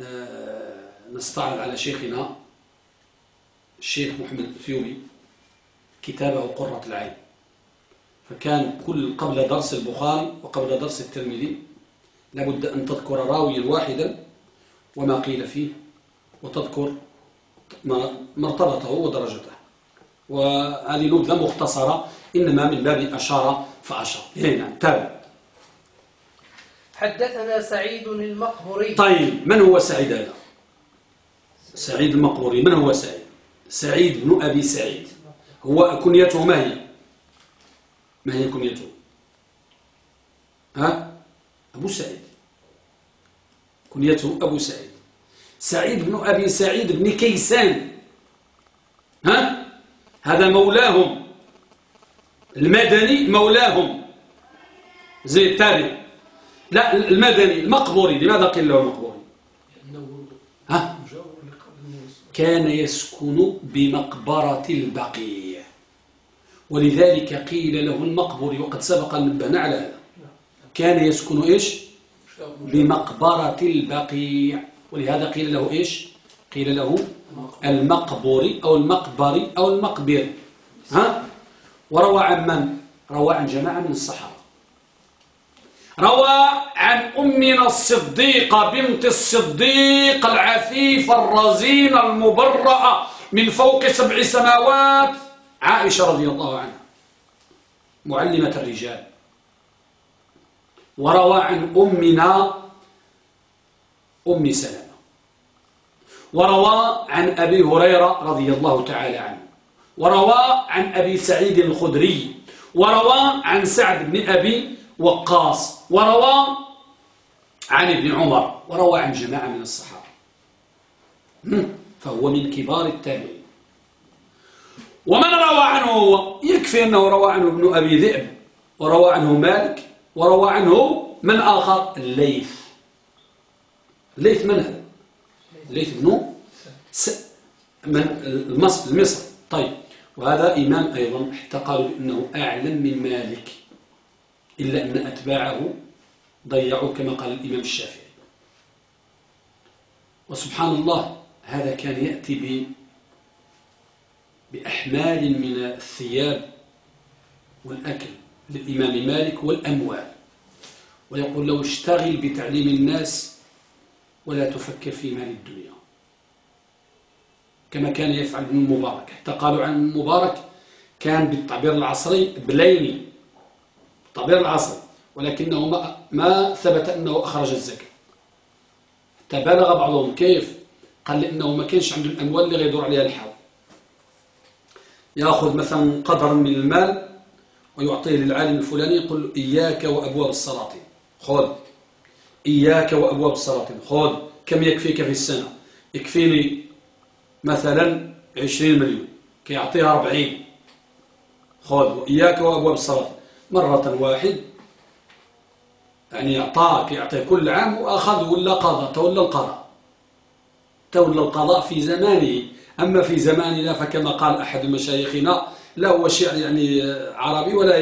آه، نستعرض على شيخنا الشيخ محمد الثيوبي كتابه قرة العين. فكان كل قبل درس البخاري وقبل درس الترمذي لابد أن تذكر راويا واحدا وما قيل فيه وتذكر مرتبته ودرجته. وهذه نبذة مختصرة إنما من باب أشار فأشار. نعم تابع. حدثنا سعيد المقبري طيب من هو سعيد هذا؟ سعيد المقبري من هو سعيد؟ سعيد بن أبي سعيد. هو كنيته ما هي؟ ما هي كنيته؟ ها؟ أبو سعيد. كنيته أبو سعيد. سعيد بن أبي سعيد بن كيسان. ها؟ هذا مولاهم. المدني مولاهم. زي التابع لا المدني المقبوري. لماذا قيل له المقبوري ها؟ كان يسكن بمقبرة البقيع. ولذلك قيل له المقبور وقد سبق أن نبهنا على هذا. كان يسكن إيش؟ بمقبرة البقيع. ولهذا قيل له إيش؟ قيل له المقبور أو المقبري أو المقبر ها؟ وروى عن من؟ روى عن جماعة من الصحابة. روى عن أمنا الصديقة بنت الصديق العفيفة الرزينة المبرأة من فوق سبع سماوات عائشة رضي الله عنها معلمة الرجال. وروى عن أمنا أم سلمة. وروى عن أبي هريرة رضي الله تعالى عنه. وروى عن أبي سعيد الخدري. وروى عن سعد بن أبي وقاص. وروى عن ابن عمر. وروى عن جماعة من الصحابة. فهو من كبار التابعين. ومن روى عنه هو يكفي أنه روى عنه ابن أبي ذئب. وروى عنه مالك. وروى عنه من آخر؟ الليث. الليث من هذا؟ بن س... من المصر المصر. طيب. وهذا إمام أيضا حتى قالوا بأنه أعلم من مالك إلا أن أتباعه ضيعوا كما قال الإمام الشافعي. وسبحان الله هذا كان يأتي ب بأحمال من الثياب والأكل للإمام مالك والأموال. ويقول له اشتغل بتعليم الناس ولا تفكر في مال الدنيا. كما كان يفعل ابن المبارك حتى قالوا عن المبارك كان بالتعبير العصري بليني بالتعبير العصري. ولكنه ما, ما ثبت أنه أخرج الزكاة. تبالغ بعضهم كيف؟ قال لأنه ما كانش عنده الأموال اللي غيدور عليها الحول يأخذ مثلا قدرا من المال ويعطيه للعالم الفلاني يقول إياك وأبواب السلاطين خذ. إياك وأبواب السلاطين خذ كم يكفيك في السنة؟ يكفيني مثلا عشرين مليون كيعطيها أربعين. خذ وإياك وأبواب السلاطين مرة واحد يعني يعطاك يعطيه كل عام وأخذ ولا قضاء تولى القضاء. تولى القضاء في زمانه. أما في زماننا فكما قال أحد مشايخنا لا هو شعر يعني عربي ولا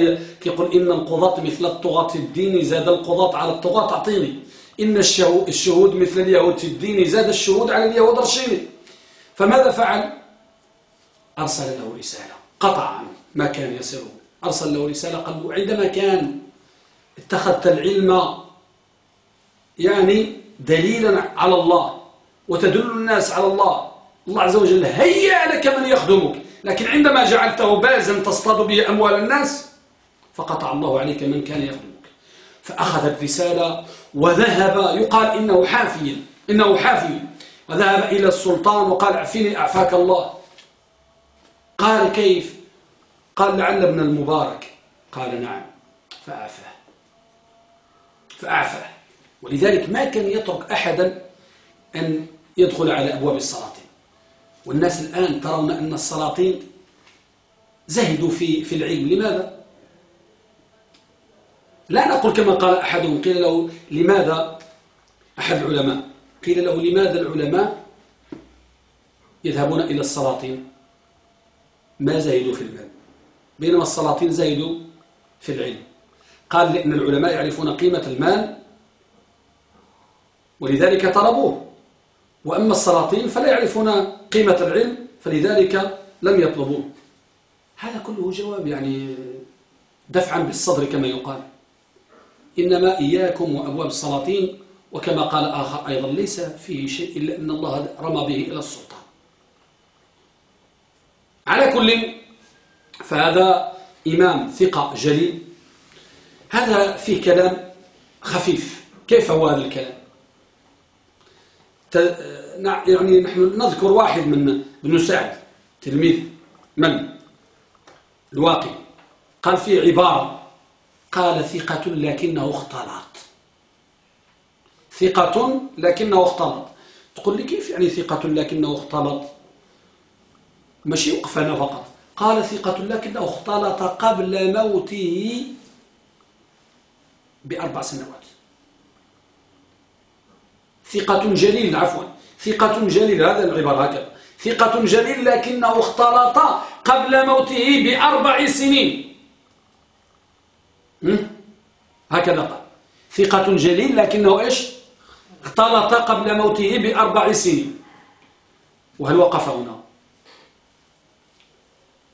يقول إن القضاة مثل الطغاة في الدين زاد القضاة على الطغاة أعطيني. إن الشهود مثل اليهود في الدين زاد الشهود على اليهود رشيني فماذا فعل؟ أرسل له رسالة. قطع ما كان يسره. أرسل له رسالة قال له عندما كان اتخذت العلم يعني دليلا على الله وتدل الناس على الله. الله عز وجل هيأ لك من يخدمك. لكن عندما جعلته بازا تصطاد به أموال الناس فقطع الله عليك من كان يخدمك. فأخذت رسالة وذهب يقال إنه حافي إنه حافي. وذهب إلى السلطان وقال أعفني أعفاك الله. قال كيف؟ قال لعل ابن المبارك. قال نعم. فأعفاه. فأعفاه. ولذلك ما كان يترك أحدا أن يدخل على أبواب السلاطين. والناس الآن ترون أن السلاطين زهدوا في في العلم. لماذا؟ لا نقول كما قال أحدهم قيل له لماذا أحد العلماء؟ قيل له لماذا العلماء يذهبون إلى السلاطين؟ ما زهدوا في المال بينما السلاطين زهدوا في العلم. قال لأن العلماء يعرفون قيمة المال ولذلك طلبوه. وأما السلاطين فلا يعرفون قيمة العلم فلذلك لم يطلبوه. هذا كله جواب يعني دفعا بالصدر كما يقال. إنما إياكم وأبواب السلاطين وكما قال آخر أيضا ليس فيه شيء إلا أن الله رمى به إلى السلطان. على كل فهذا إمام ثقة جليل. هذا فيه كلام خفيف. كيف هو هذا الكلام؟ يعني نحن نذكر واحد من ابن سعد تلميذ من؟ الواقي قال فيه عبارة قال ثقة لكنه اختلط. ثقة لكنه اختلط. تقول لي كيف يعني ثقة لكنه اختلط؟ ماشي وقفنا فقط. قال ثقة لكنه اختلط قبل موته بأربع سنوات. ثقة جليل عفوا. ثقة جليل هذا العبارة هكذا. ثقة جليل لكنه اختلط قبل موته بأربع سنين. هكذا قال. ثقة جليل لكنه إيش؟ اختلط قبل موته بأربع سنين. وهل وقف هنا؟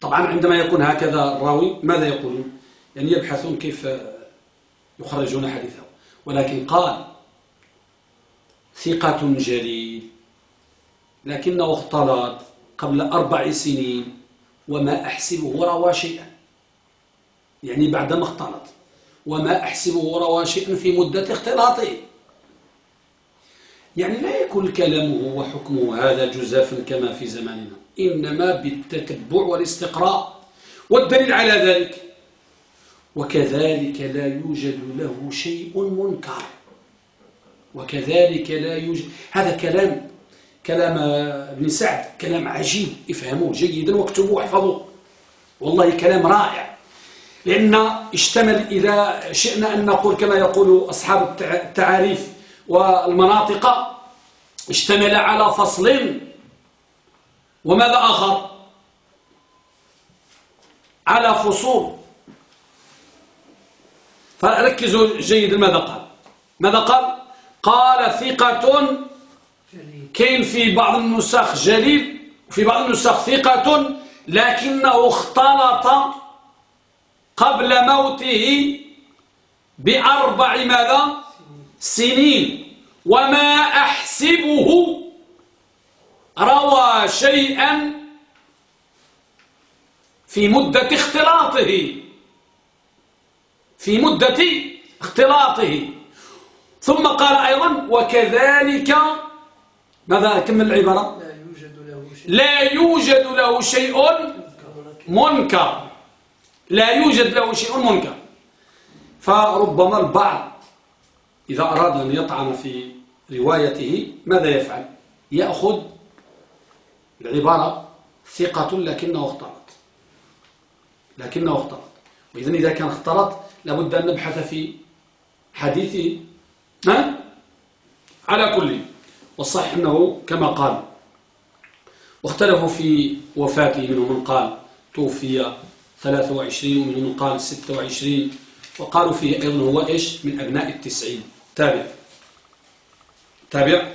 طبعا عندما يكون هكذا الراوي ماذا يقولون؟ يعني يبحثون كيف يخرجون حديثه. ولكن قال ثقة جليل لكنه اختلط قبل أربع سنين وما أحسبه روى شيئا. يعني بعدما اختلط. وما أحسبه روى شيئا في مدة اختلاطه. يعني لا يكون كلامه وحكمه هذا جزافا كما في زماننا. إنما بالتتبع والاستقراء. والدليل على ذلك وكذلك لا يوجد له شيء منكر. وكذلك لا يوجد هذا كلام كلام ابن سعد كلام عجيب. افهموه جيدا واكتبوه واحفظوه والله كلام رائع. لأن اشتمل إذا شئنا أن نقول كما يقول أصحاب التعاريف والمناطق اشتمل على فصل. وماذا آخر؟ على فصول. فركزوا جيدا ماذا قال. ماذا قال؟ قال ثقة كاين في بعض النسخ جليل وفي بعض النسخ ثقة لكنه اختلط قبل موته بأربع ماذا؟ سنين. وما أحسبه؟ روى شيئا في مدة اختلاطه. في مدة اختلاطه. ثم قال أيضا وكذلك ماذا؟ كمل العبارة لا يوجد له شيء. لا يوجد له شيء منكر. لا يوجد له شيء منكر. فربما البعض إذا أراد أن يطعن في روايته ماذا يفعل؟ يأخذ العبارة ثقة لكنه اختلط. لكنه اختلط. وإذن إذا كان اختلط لابد أن نبحث في حديثه ها؟ على كل. والصحيح أنه كما قال واختلفوا في وفاته منهم من قال توفي 23 ومنهم من قال 26 وقالوا فيه أيضا هو إيش؟ من أبناء التسعين. تابع. تابع.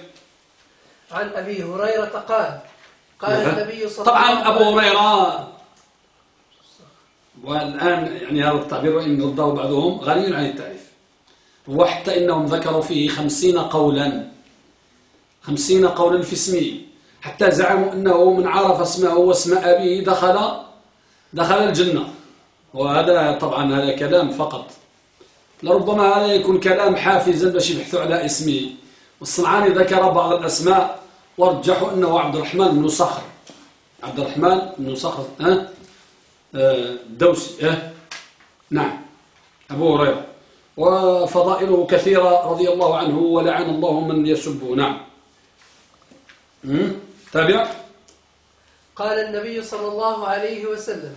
عن أبي هريرة قال قال النبي صلى الله عليه وسلم طبعا أبو هريرة. والآن يعني هذا التعبير وإن رده بعضهم غني عن التعريف. وحتى إنهم ذكروا فيه خمسين قولا. خمسين قولا في اسمه. حتى زعموا أنه من عرف اسمه واسم أبيه دخل دخل الجنة. وهذا طبعا هذا كلام فقط. لربما هذا يكون كلام حافزا باش يبحثوا على اسمه. والصنعاني ذكر بعض الأسماء ورجحوا أنه عبد الرحمن بن صخر. عبد الرحمن بن صخر أه دوسي أه نعم. أبو هريرة. وفضائله كثيرة رضي الله عنه ولعن الله من يسبه. نعم. تابع؟ قال النبي صلى الله عليه وسلم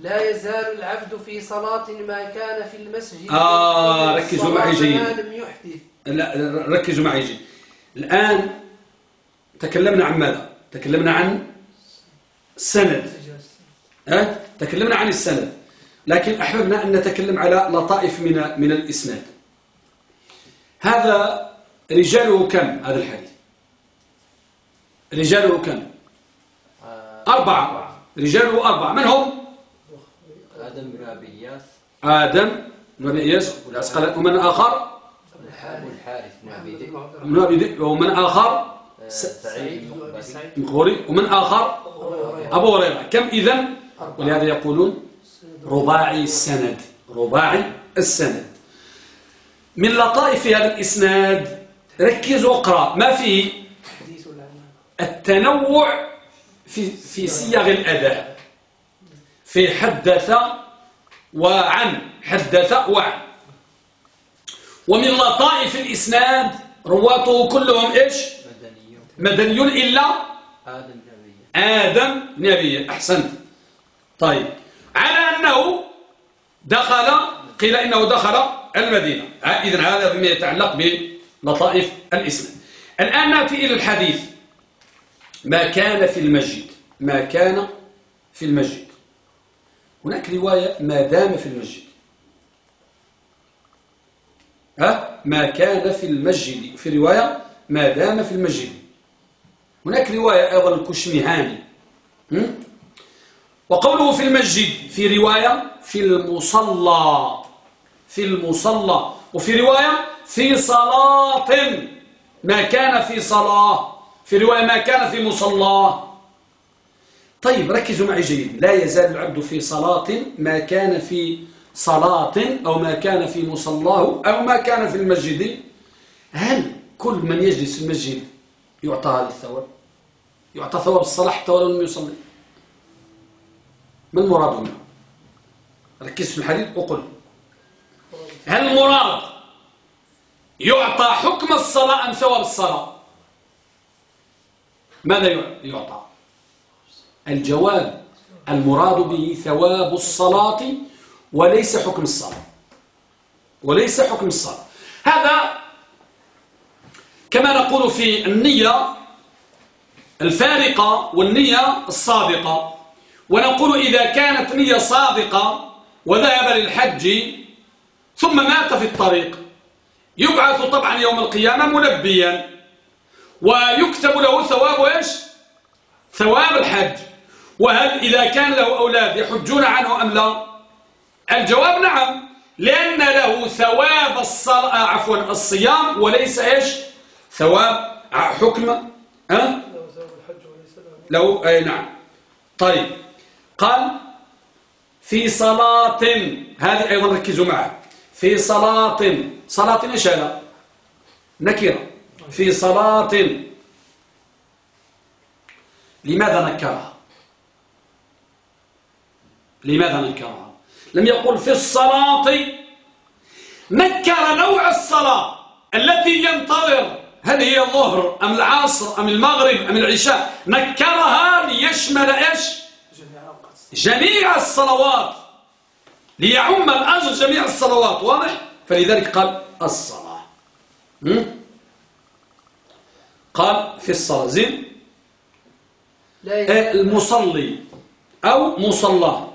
لا يزال العبد في صلاة ما كان في المسجد. آه ركزوا معي جيدا لم يحدث. لا ركزوا معي جيدا الآن تكلمنا عن ماذا؟ تكلمنا عن السند أه؟ تكلمنا عن السند. لكن أحببنا أن نتكلم على لطائف من من الإسناد. هذا رجاله كم؟ هذا الحديث. رجاله كم؟ أربعة. رجاله أربعة. من هم؟ آدم بن أبي إياس. آدم بن أبي إياس ومن آخر؟ الحارث. بن أبي ذئب ومن آخر؟ آه، سعيد مقبوري ومن آخر؟ أبو هريرة. كم إذن ولهذا يقولون رباعي السند. رباعي السند. من لطائف هذا الإسناد ركز واقرأ. ما فيه؟ التنوع في, في صيغ الأداء. في حدث وعن حدث وعن. ومن لطائف الإسناد رواته كلهم إيش؟ مدني إلا آدم نبي آدم نبي أحسنت. طيب. على أنه دخل قيل إنه دخل المدينة. إذن هذا فيما يتعلق بلطائف الإسلام الآن نأتي إلى الحديث. ما كان في المسجد. ما كان في المسجد. هناك رواية ما دام في المسجد. ها؟ ما كان في المسجد. في رواية ما دام في المسجد. هناك رواية أيضا الكشمهاني وقوله في المسجد في رواية في المصلى. في المصلى. وفي رواية في صلاة. ما كان في صلاة. في رواية ما كان في مصلى طيب ركزوا معي جيد. لا يزال العبد في صلاة ما كان في صلاة أو ما كان في مصلاه أو ما كان في المسجد. هل كل من يجلس في المسجد يعطى هذا الثواب؟ يعطى ثواب الصلاة حتى ولو لم يصلي. ما المراد هنا؟ ركز في الحديث وقل هل المراد يعطى حكم الصلاة أم ثواب الصلاة؟ ماذا يعطى؟ الجواب المراد به ثواب الصلاة وليس حكم الصلاة. وليس حكم الصلاة. هذا كما نقول في النية الفارقة والنية الصادقة. ونقول إذا كانت نية صادقة وذهب للحج ثم مات في الطريق يبعث طبعا يوم القيامة ملبيا ويكتب له ثواب إيش؟ ثواب الحج. وهل إذا كان له أولاد يحجون عنه أم لا؟ الجواب نعم لأن له ثواب الصلاة عفوا الصيام وليس إيش؟ ثواب حكم ها لو أي نعم. طيب قال في صلاة هذه أيضا ركزوا معه في صلاة صلاة إيش هذا؟ نكرة. في صلاة لماذا نكرها؟ لماذا نكرها لم يقل في الصلاة. نكر نوع الصلاة التي ينتظر هل هي الظهر أم العصر أم المغرب أم العشاء. نكرها ليشمل إيش؟ جميع الصلوات. ليعم الأجر جميع الصلوات. واضح؟ فلذلك قال الصلاة. قال في الصلاة. زين. المصلي أو مصلى.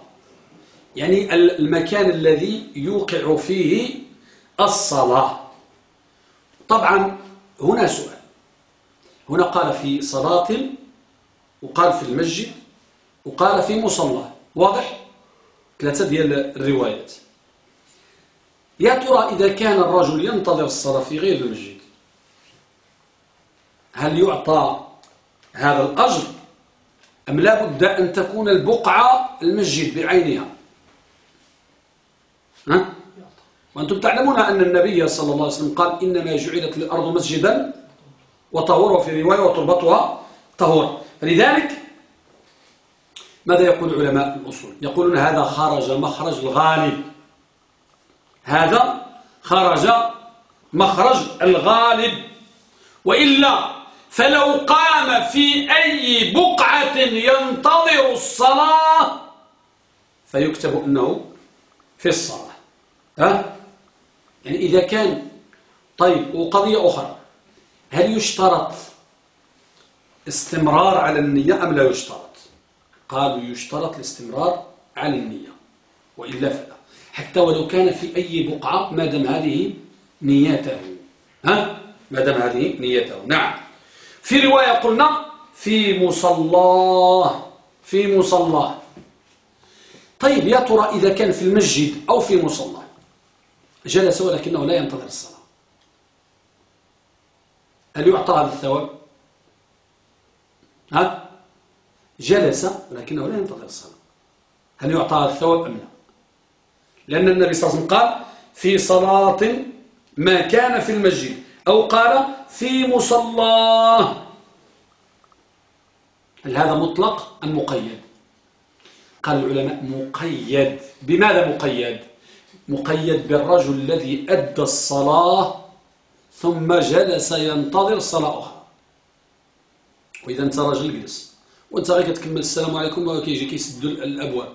يعني المكان الذي يوقع فيه الصلاة. طبعا هنا سؤال. هنا قال في صلاة وقال في المسجد وقال في مصلى. واضح؟ ثلاثة ديال الروايات. يا ترى إذا كان الرجل ينتظر الصلاة في غير المسجد هل يعطى هذا الأجر؟ أم لا بد أن تكون البقعة المسجد بعينها؟ ها؟ وأنتم تعلمون أن النبي صلى الله عليه وسلم قال إنما جعلت الأرض مسجدا وطهورا في رواية وتربطها طهورا. فلذلك ماذا يقول علماء الأصول؟ يقولون هذا خرج مخرج الغالب. هذا خرج مخرج الغالب. وإلا فلو قام في أي بقعة ينتظر الصلاة فيكتب أنه في الصلاة. ها؟ يعني إذا كان طيب وقضية أخرى. هل يشترط استمرار على النية أم لا يشترط؟ قالوا يشترط الاستمرار على النية وإلا فلا حتى ولو كان في أي بقعة ما دام هذه نيته ها؟ ما دام هذه نيته نعم. في رواية قلنا في مصلاه في مصلاه. طيب يا ترى إذا كان في المسجد أو في مصلى جلس ولكنه لا ينتظر الصلاة. هل يعطى هذا الثواب؟ ها؟ جلس ولكنه لا ينتظر الصلاة. هل يعطى هذا الثواب أم لا؟ لأن النبي صلى الله عليه وسلم قال في صلاة ما كان في المسجد. أو قال في مصلاه هل هذا مطلق أم مقيد؟ قال العلماء مقيد. بماذا مقيد؟ مقيد بالرجل الذي أدى الصلاة ثم جلس ينتظر صلاة أخرى وإذا أنت راجل جلس وأنت غير كتكمل السلام عليكم وهو كيجي كيسدوا الأبواب.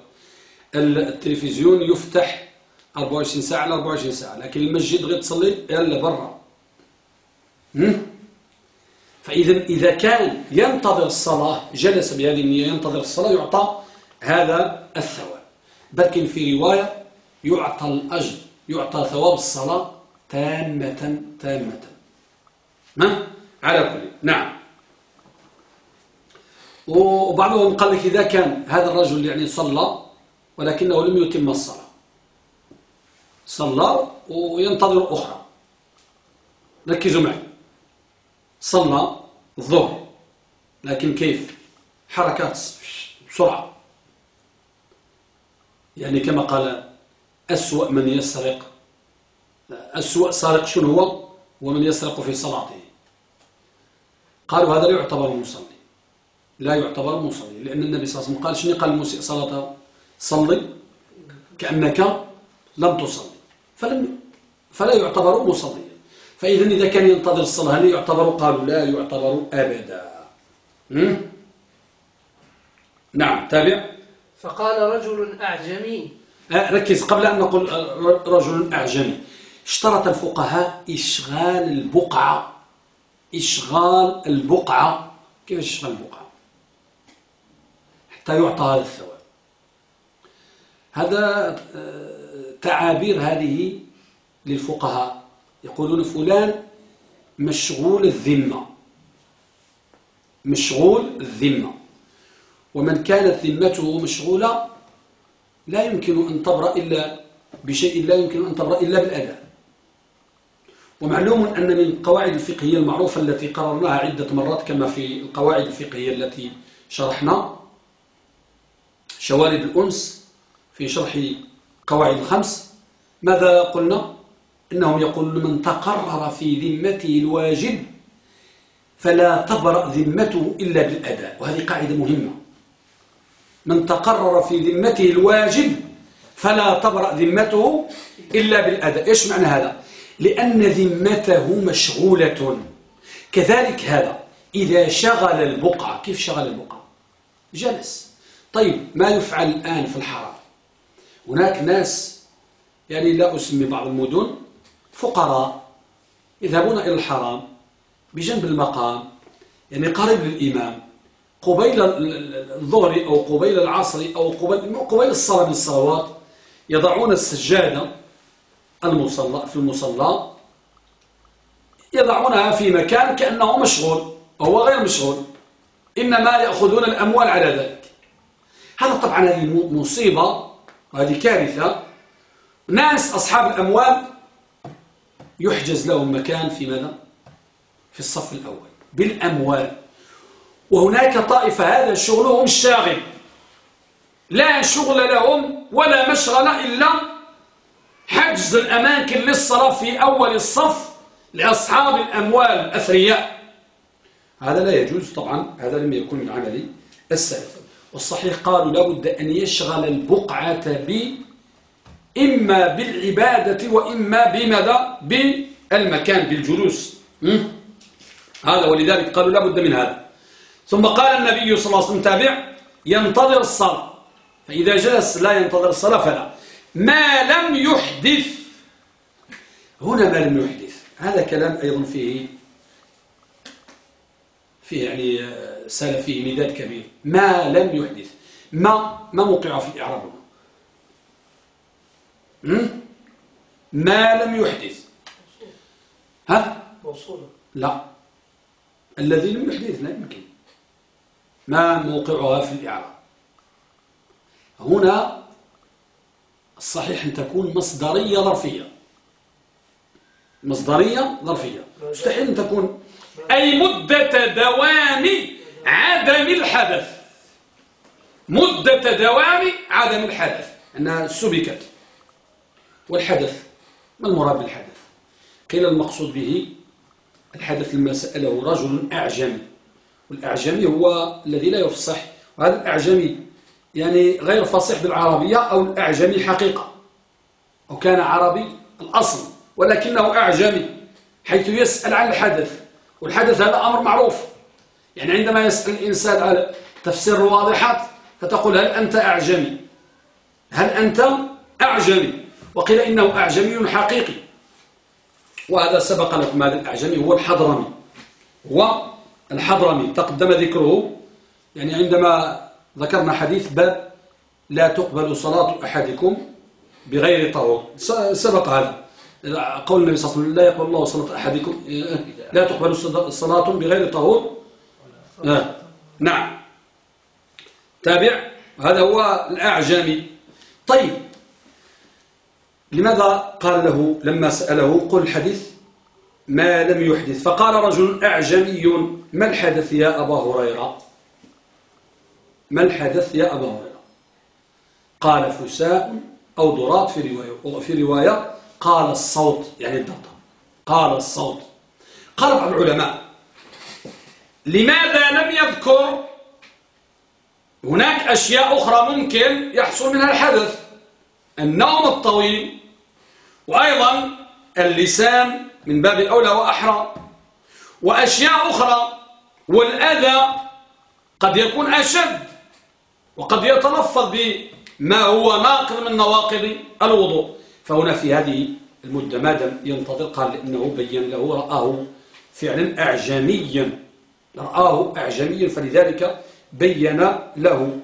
التلفزيون يفتح 24 ساعة على 24 ساعة لكن المسجد غير تصلي يلا برا. فإذا إذا كان ينتظر الصلاة جلس بهذه النية ينتظر الصلاة يعطى هذا الثواب. لكن في رواية يعطى الأجر يعطى ثواب الصلاة تامة تامة. ما؟ على كل نعم. وبعضهم قال لك إذا كان هذا الرجل يعني صلى ولكنه لم يتم الصلاة. صلى وينتظر أخرى. ركزوا معي. صلى الظهر. لكن كيف؟ حركات بسرعة. يعني كما قال أسوأ من يسرق. أسوأ سارق شنو هو؟ ومن يسرق في صلاته. قالوا هذا لا يعتبر مصلي. لا يعتبر مصلي. لأن النبي صلى الله عليه وسلم قال شنو قال المسيء صلاته؟ صلي. كأنك لم تصلي. فلم فلا يعتبر مصليا. فإذا إذا كان ينتظر الصلاة هل يعتبر؟ قالوا لا يعتبر أبدا. نعم تابع. فقال رجل أعجمي ركز قبل أن نقول أه، رجل أعجمي. اشترط الفقهاء إشغال البقعة. إشغال البقعة. كيف إشغال البقعة؟ حتى يعطى هذا الثواب. هذا أه، تعابير هذه للفقهاء. يقولون فلان مشغول الذمة. مشغول الذمة. ومن كانت ذمته مشغولة لا يمكن أن تبرأ إلا بشيء لا يمكن أن تبرأ إلا بالأداء. ومعلوم أن من القواعد الفقهية المعروفة التي قررناها عدة مرات كما في القواعد الفقهية التي شرحنا شوارد الأنس في شرح قواعد الخمس. ماذا قلنا؟ إنهم يقولون من تقرر في ذمته الواجب فلا تبرأ ذمته إلا بالأداء. وهذه قاعدة مهمة. من تقرر في ذمته الواجب فلا تبرأ ذمته إلا بالأداء إيش معنى هذا؟ لأن ذمته مشغولة. كذلك هذا إذا شغل البقعة كيف شغل البقعة؟ جلس. طيب ما يفعل الآن في الحرم هناك ناس يعني لا أسمي بعض المدن فقراء يذهبون إلى الحرام بجنب المقام يعني قريب للإمام. قبيل الظهر أو قبيل العصر أو قبيل, قبيل الصلاة من الصلوات يضعون السجادة المصلى في المصلى يضعونها في مكان كأنه مشغول وهو غير مشغول إنما يأخذون الأموال على ذلك. هذا طبعا هذه مصيبة وهذه كارثة. ناس أصحاب الأموال يحجز لهم مكان في ماذا؟ في الصف الأول بالأموال. وهناك طائفة هذا شغلهم الشاغل. لا شغل لهم ولا مشغل إلا حجز الأماكن للصلاة في أول الصف لأصحاب الأموال الأثرياء. هذا لا يجوز طبعا هذا لم يكن من عمل السلف. والصحيح قالوا لابد أن يشغل البقعة ب إما بالعبادة وإما بماذا؟ بالمكان بالجلوس. هذا ولذلك قالوا لابد من هذا. ثم قال النبي صلى الله عليه وسلم تابع ينتظر الصلاة. فإذا جلس لا ينتظر الصلاة فلا. ما لم يحدث. هنا ما لم يحدث. هذا كلام أيضا فيه فيه يعني آه، سال فيه مداد كبير. ما لم يحدث. ما ما موقعه في الإعراب؟ ما لم يحدث. ها؟ لا. الذي لم يحدث لا يمكن. ما موقعها في الإعراب. هنا الصحيح أن تكون مصدرية ظرفية. مصدرية ظرفية. مستحيل أن تكون. أي مدة دوام عدم الحدث. مدة دوام عدم الحدث. أنها سبكت. والحدث ما المراد بالحدث؟ قيل المقصود به الحدث لما سأله رجل أعجمي. والأعجمي هو الذي لا يفصح. وهذا الأعجمي يعني غير فصيح بالعربية أو الأعجمي حقيقة. أو كان عربي الأصل ولكنه أعجمي حيث يسأل عن الحدث والحدث هذا أمر معروف. يعني عندما يسأل الإنسان على تفسير الواضحات فتقول هل أنت أعجمي؟ هل أنت أعجمي؟ وقيل إنه أعجمي حقيقي. وهذا سبق لكم هذا الأعجمي هو الحضرمي. هو الحضرمي تقدم ذكره يعني عندما ذكرنا حديث باب لا تقبل صلاة أحدكم بغير طهور سبق هذا. قول النبي صلى الله عليه وسلم لا يقبل الله صلاة أحدكم لا تقبل صلاة بغير طهور آه. نعم. تابع. هذا هو الأعجمي. طيب لماذا قال له لما سأله قل الحديث ما لم يحدث. فقال رجل أعجمي ما الحدث يا أبا هريرة؟ ما الحدث يا أبا هريرة؟ قال فساء أو ضرات في رواية. وفي رواية قال الصوت يعني الضغط قال الصوت. قال بعض العلماء لماذا لم يذكر؟ هناك أشياء أخرى ممكن يحصل منها الحدث. النوم الطويل وأيضا اللسان من باب أولى وأحرى. وأشياء أخرى. والأذى قد يكون أشد وقد يتلفظ بما هو ناقض من نواقض الوضوء. فهنا في هذه المدة ما دام ينتظر قال لأنه بين له رآه فعلا أعجميا. رآه أعجميا فلذلك بين له.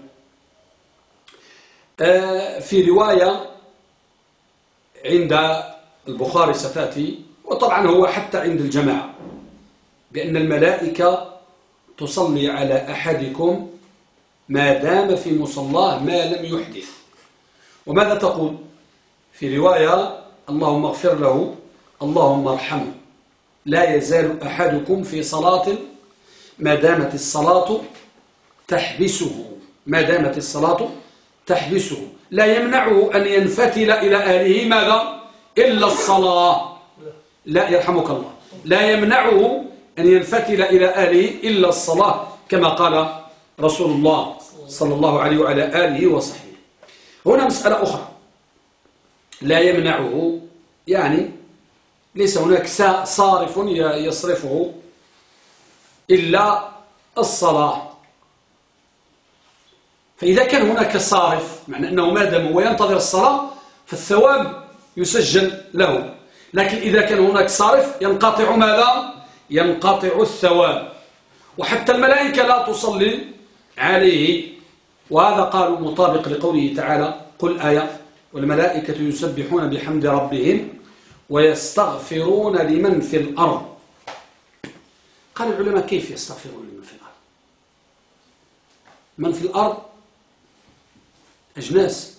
آه، في رواية عند البخاري ستأتي وطبعا هو حتى عند الجماعة بأن الملائكة تصلي على أحدكم ما دام في مصلاه ما لم يحدث. وماذا تقول؟ في رواية اللهم اغفر له اللهم ارحمه. لا يزال أحدكم في صلاة ما دامت الصلاة تحبسه ما دامت الصلاة تحبسه. لا يمنعه أن ينفتل إلى أهله ماذا؟ إلا الصلاة. لا يرحمك الله. لا يمنعه أن ينفتل إلى أهله إلا الصلاة كما قال رسول الله صلى الله عليه وعلى آله وصحبه. هنا مسألة أخرى. لا يمنعه يعني ليس هناك صارف يصرفه إلا الصلاة. فإذا كان هناك صارف معنى أنه ما دام الصلاة فالثواب يسجل له. لكن إذا كان هناك صارف ينقطع ماذا؟ ينقطع الثواب. وحتى الملائكة لا تصلي عليه. وهذا قالوا مطابق لقوله تعالى قل آية والملائكة يسبحون بحمد ربهم ويستغفرون لمن في الأرض. قال العلماء كيف يستغفرون لمن في الأرض؟ من في الأرض؟ أجناس.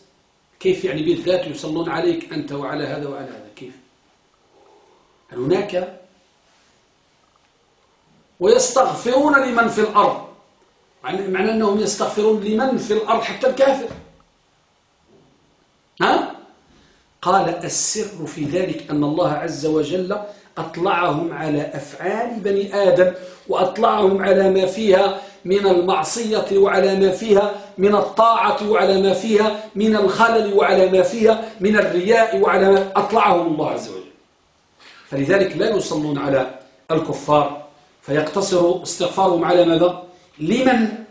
كيف يعني بالذات يصلون عليك أنت وعلى هذا وعلى هذا؟ هناك؟ ويستغفرون لمن في الأرض. معنى أنهم يستغفرون لمن في الأرض حتى الكافر. ها؟ قال السر في ذلك أن الله عز وجل أطلعهم على أفعال بني آدم وأطلعهم على ما فيها من المعصية وعلى ما فيها من الطاعة وعلى ما فيها من الخلل وعلى ما فيها من الرياء وعلى ما أطلعهم الله عز وجل. فلذلك لا يصلون على الكفار. فيقتصر استغفارهم على ماذا؟ لمن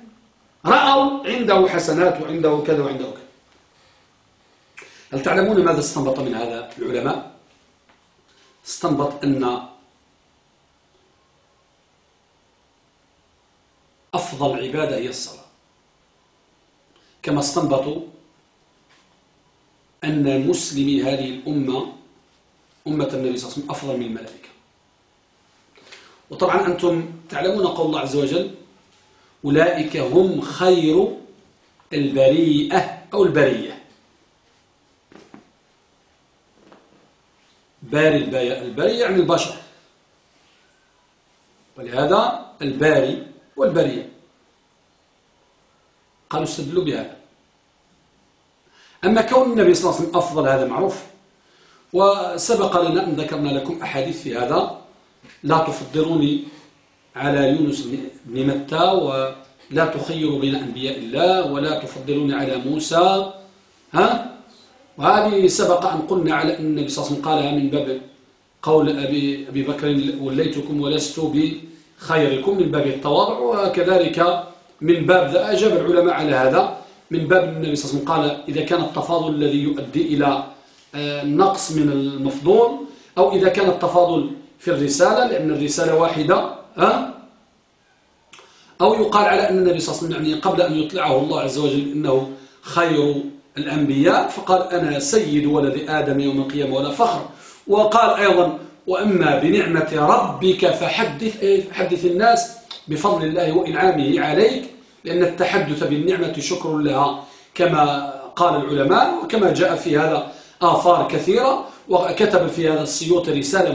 رأوا عنده حسنات وعنده كذا وعنده كذا. هل تعلمون ماذا استنبط من هذا العلماء؟ استنبط أن أفضل عبادة هي الصلاة. كما استنبطوا أن مسلمي هذه الأمة أمة النبي صلى الله عليه وسلم أفضل من الملائكة. وطبعا أنتم تعلمون قول الله عز وجل أولئك هم خير البريئة أو البرية. باري الباري يعني البشر. ولهذا الباري والبرية. قالوا استدلوا بهذا. أما كون النبي صلى الله عليه وسلم أفضل هذا معروف. وسبق لنا أن ذكرنا لكم أحاديث في هذا. لا تفضلوني على يونس بن متى ولا تخيروا بين أنبياء الله ولا تفضلوني على موسى. ها؟ وهذه سبق أن قلنا على أن النبي صلى الله عليه وسلم قالها من باب قول أبي, أبي بكر وليتكم ولست بخيركم من باب التواضع وكذلك من باب ذا أجاب العلماء على هذا. من باب النبي صلى الله عليه وسلم قال إذا كان التفاضل الذي يؤدي إلى نقص من المفضول أو إذا كان التفاضل في الرسالة لأن الرسالة واحدة ها؟ أو يقال على أن النبي صلى الله عليه وسلم يعني قبل أن يطلعه الله عز وجل إنه خير الأنبياء فقال أنا سيد ولد آدم يوم القيامة ولا فخر. وقال أيضا وأما بنعمة ربك فحدث حدث الناس بفضل الله وإنعامه عليك لأن التحدث بالنعمة شكر لها كما قال العلماء وكما جاء في هذا آثار كثيرة وكتب في هذا السيوط رسالة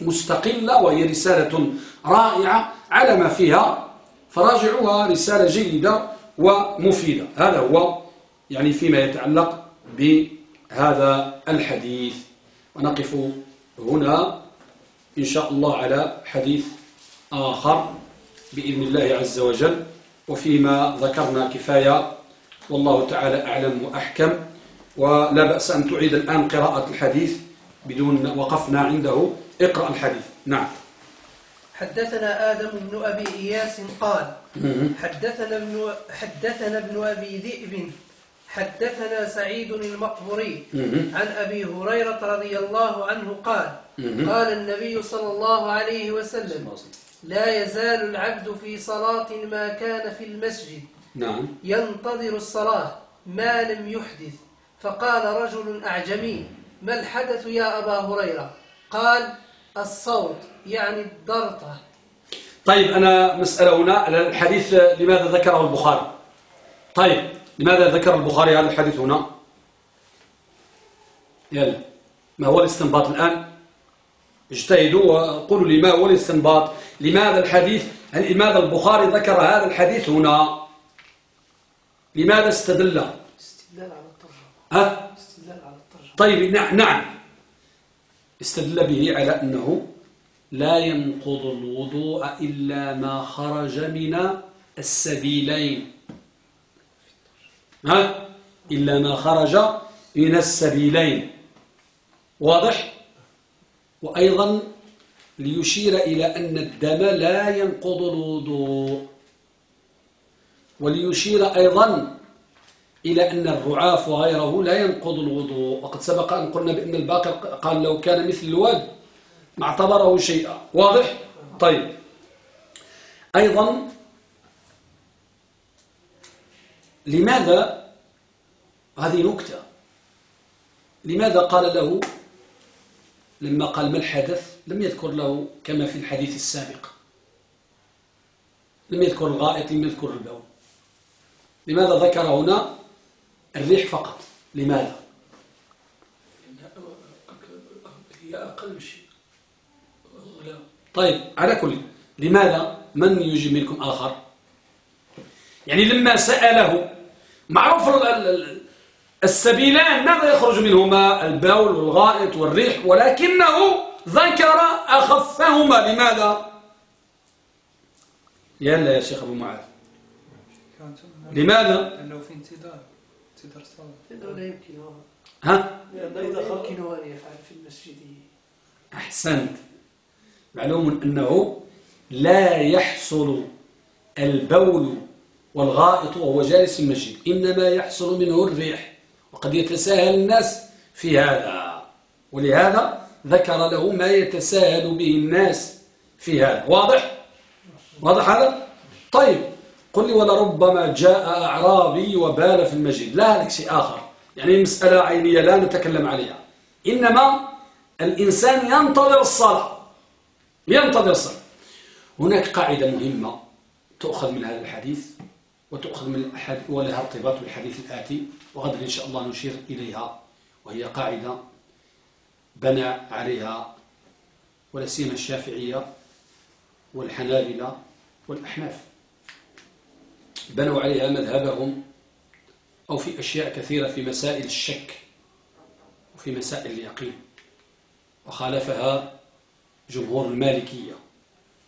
مستقلة وهي رسالة رائعة على ما فيها. فراجعوها رسالة جيدة ومفيدة. هذا هو يعني فيما يتعلق بهذا الحديث. ونقف هنا إن شاء الله على حديث آخر بإذن الله عز وجل. وفيما ذكرنا كفاية والله تعالى أعلم وأحكم. ولا بأس أن تعيد الآن قراءة الحديث بدون وقفنا عنده. اقرأ الحديث. نعم. حدثنا آدم بن أبي إياس قال حدثنا ابن, حدثنا ابن أبي ذئب حدثنا سعيد المقبري عن أبي هريرة رضي الله عنه قال قال النبي صلى الله عليه وسلم لا يزال العبد في صلاة ما كان في المسجد. نعم. ينتظر الصلاة ما لم يحدث. فقال رجل أعجمي ما الحدث يا أبا هريرة؟ قال الصوت يعني الضرطة. طيب أنا مسألة هنا الحديث لماذا ذكره البخاري؟ طيب لماذا ذكر البخاري هذا الحديث هنا؟ يلا ما هو الاستنباط الآن؟ اجتهدوا وقولوا لي ما هو الاستنباط. لماذا الحديث لماذا البخاري ذكر هذا الحديث هنا؟ لماذا استدل؟ الترجمة ها؟ استدلال على الترجمة. طيب نعم استدل به على أنه لا ينقض الوضوء إلا ما خرج من السبيلين. ها؟ إلا ما خرج من السبيلين. واضح؟ وأيضا ليشير إلى أن الدم لا ينقض الوضوء. وليشير أيضا إلى أن الرعاف وغيره لا ينقض الوضوء. وقد سبق أن قلنا بأن الباقر قال لو كان مثل الواد ما اعتبره شيئا. واضح؟ طيب. أيضا لماذا هذه نكتة؟ لماذا قال له؟ لما قال ما الحدث؟ لم يذكر له كما في الحديث السابق. لم يذكر الغائط لم يذكر البول. لماذا ذكر هنا؟ الريح فقط. لماذا؟ هي أقل شيء. طيب على كل لماذا من يجي منكم آخر؟ يعني لما سأله معروف السبيلان ماذا يخرج منهما؟ البول والغائط والريح ولكنه ذكر أخفهما. لماذا؟ يلا يا شيخ أبو معاذ. لماذا؟ لأنه في انتظار. لأنه لا ها؟ لأنه لا يمكن أن يفعل في المسجد. أحسنت. معلوم أنه لا يحصل البول والغائط وهو جالس في المسجد. إنما يحصل منه الريح. وقد يتساهل الناس في هذا. ولهذا ذكر له ما يتساهل به الناس في هذا. واضح؟ واضح هذا؟ طيب. قل لي ولربما جاء أعرابي وبال في المسجد لا لك شيء آخر. يعني مسألة عينية لا نتكلم عليها. إنما الإنسان ينتظر الصلاة. ينتظر الصلاة. هناك قاعدة مهمة تؤخذ من هذا الحديث وتؤخذ من ولها ارتباط بالحديث الآتي وغدا إن شاء الله نشير إليها. وهي قاعدة بنى عليها ولا سيما الشافعية والحنابلة والأحناف. بنوا عليها مذهبهم أو في أشياء كثيرة في مسائل الشك وفي مسائل اليقين. وخالفها جمهور المالكية.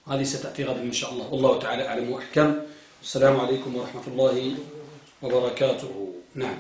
هذه ستأتي غدا إن شاء الله. والله تعالى أعلم وأحكم. السلام عليكم ورحمة الله وبركاته. نعم.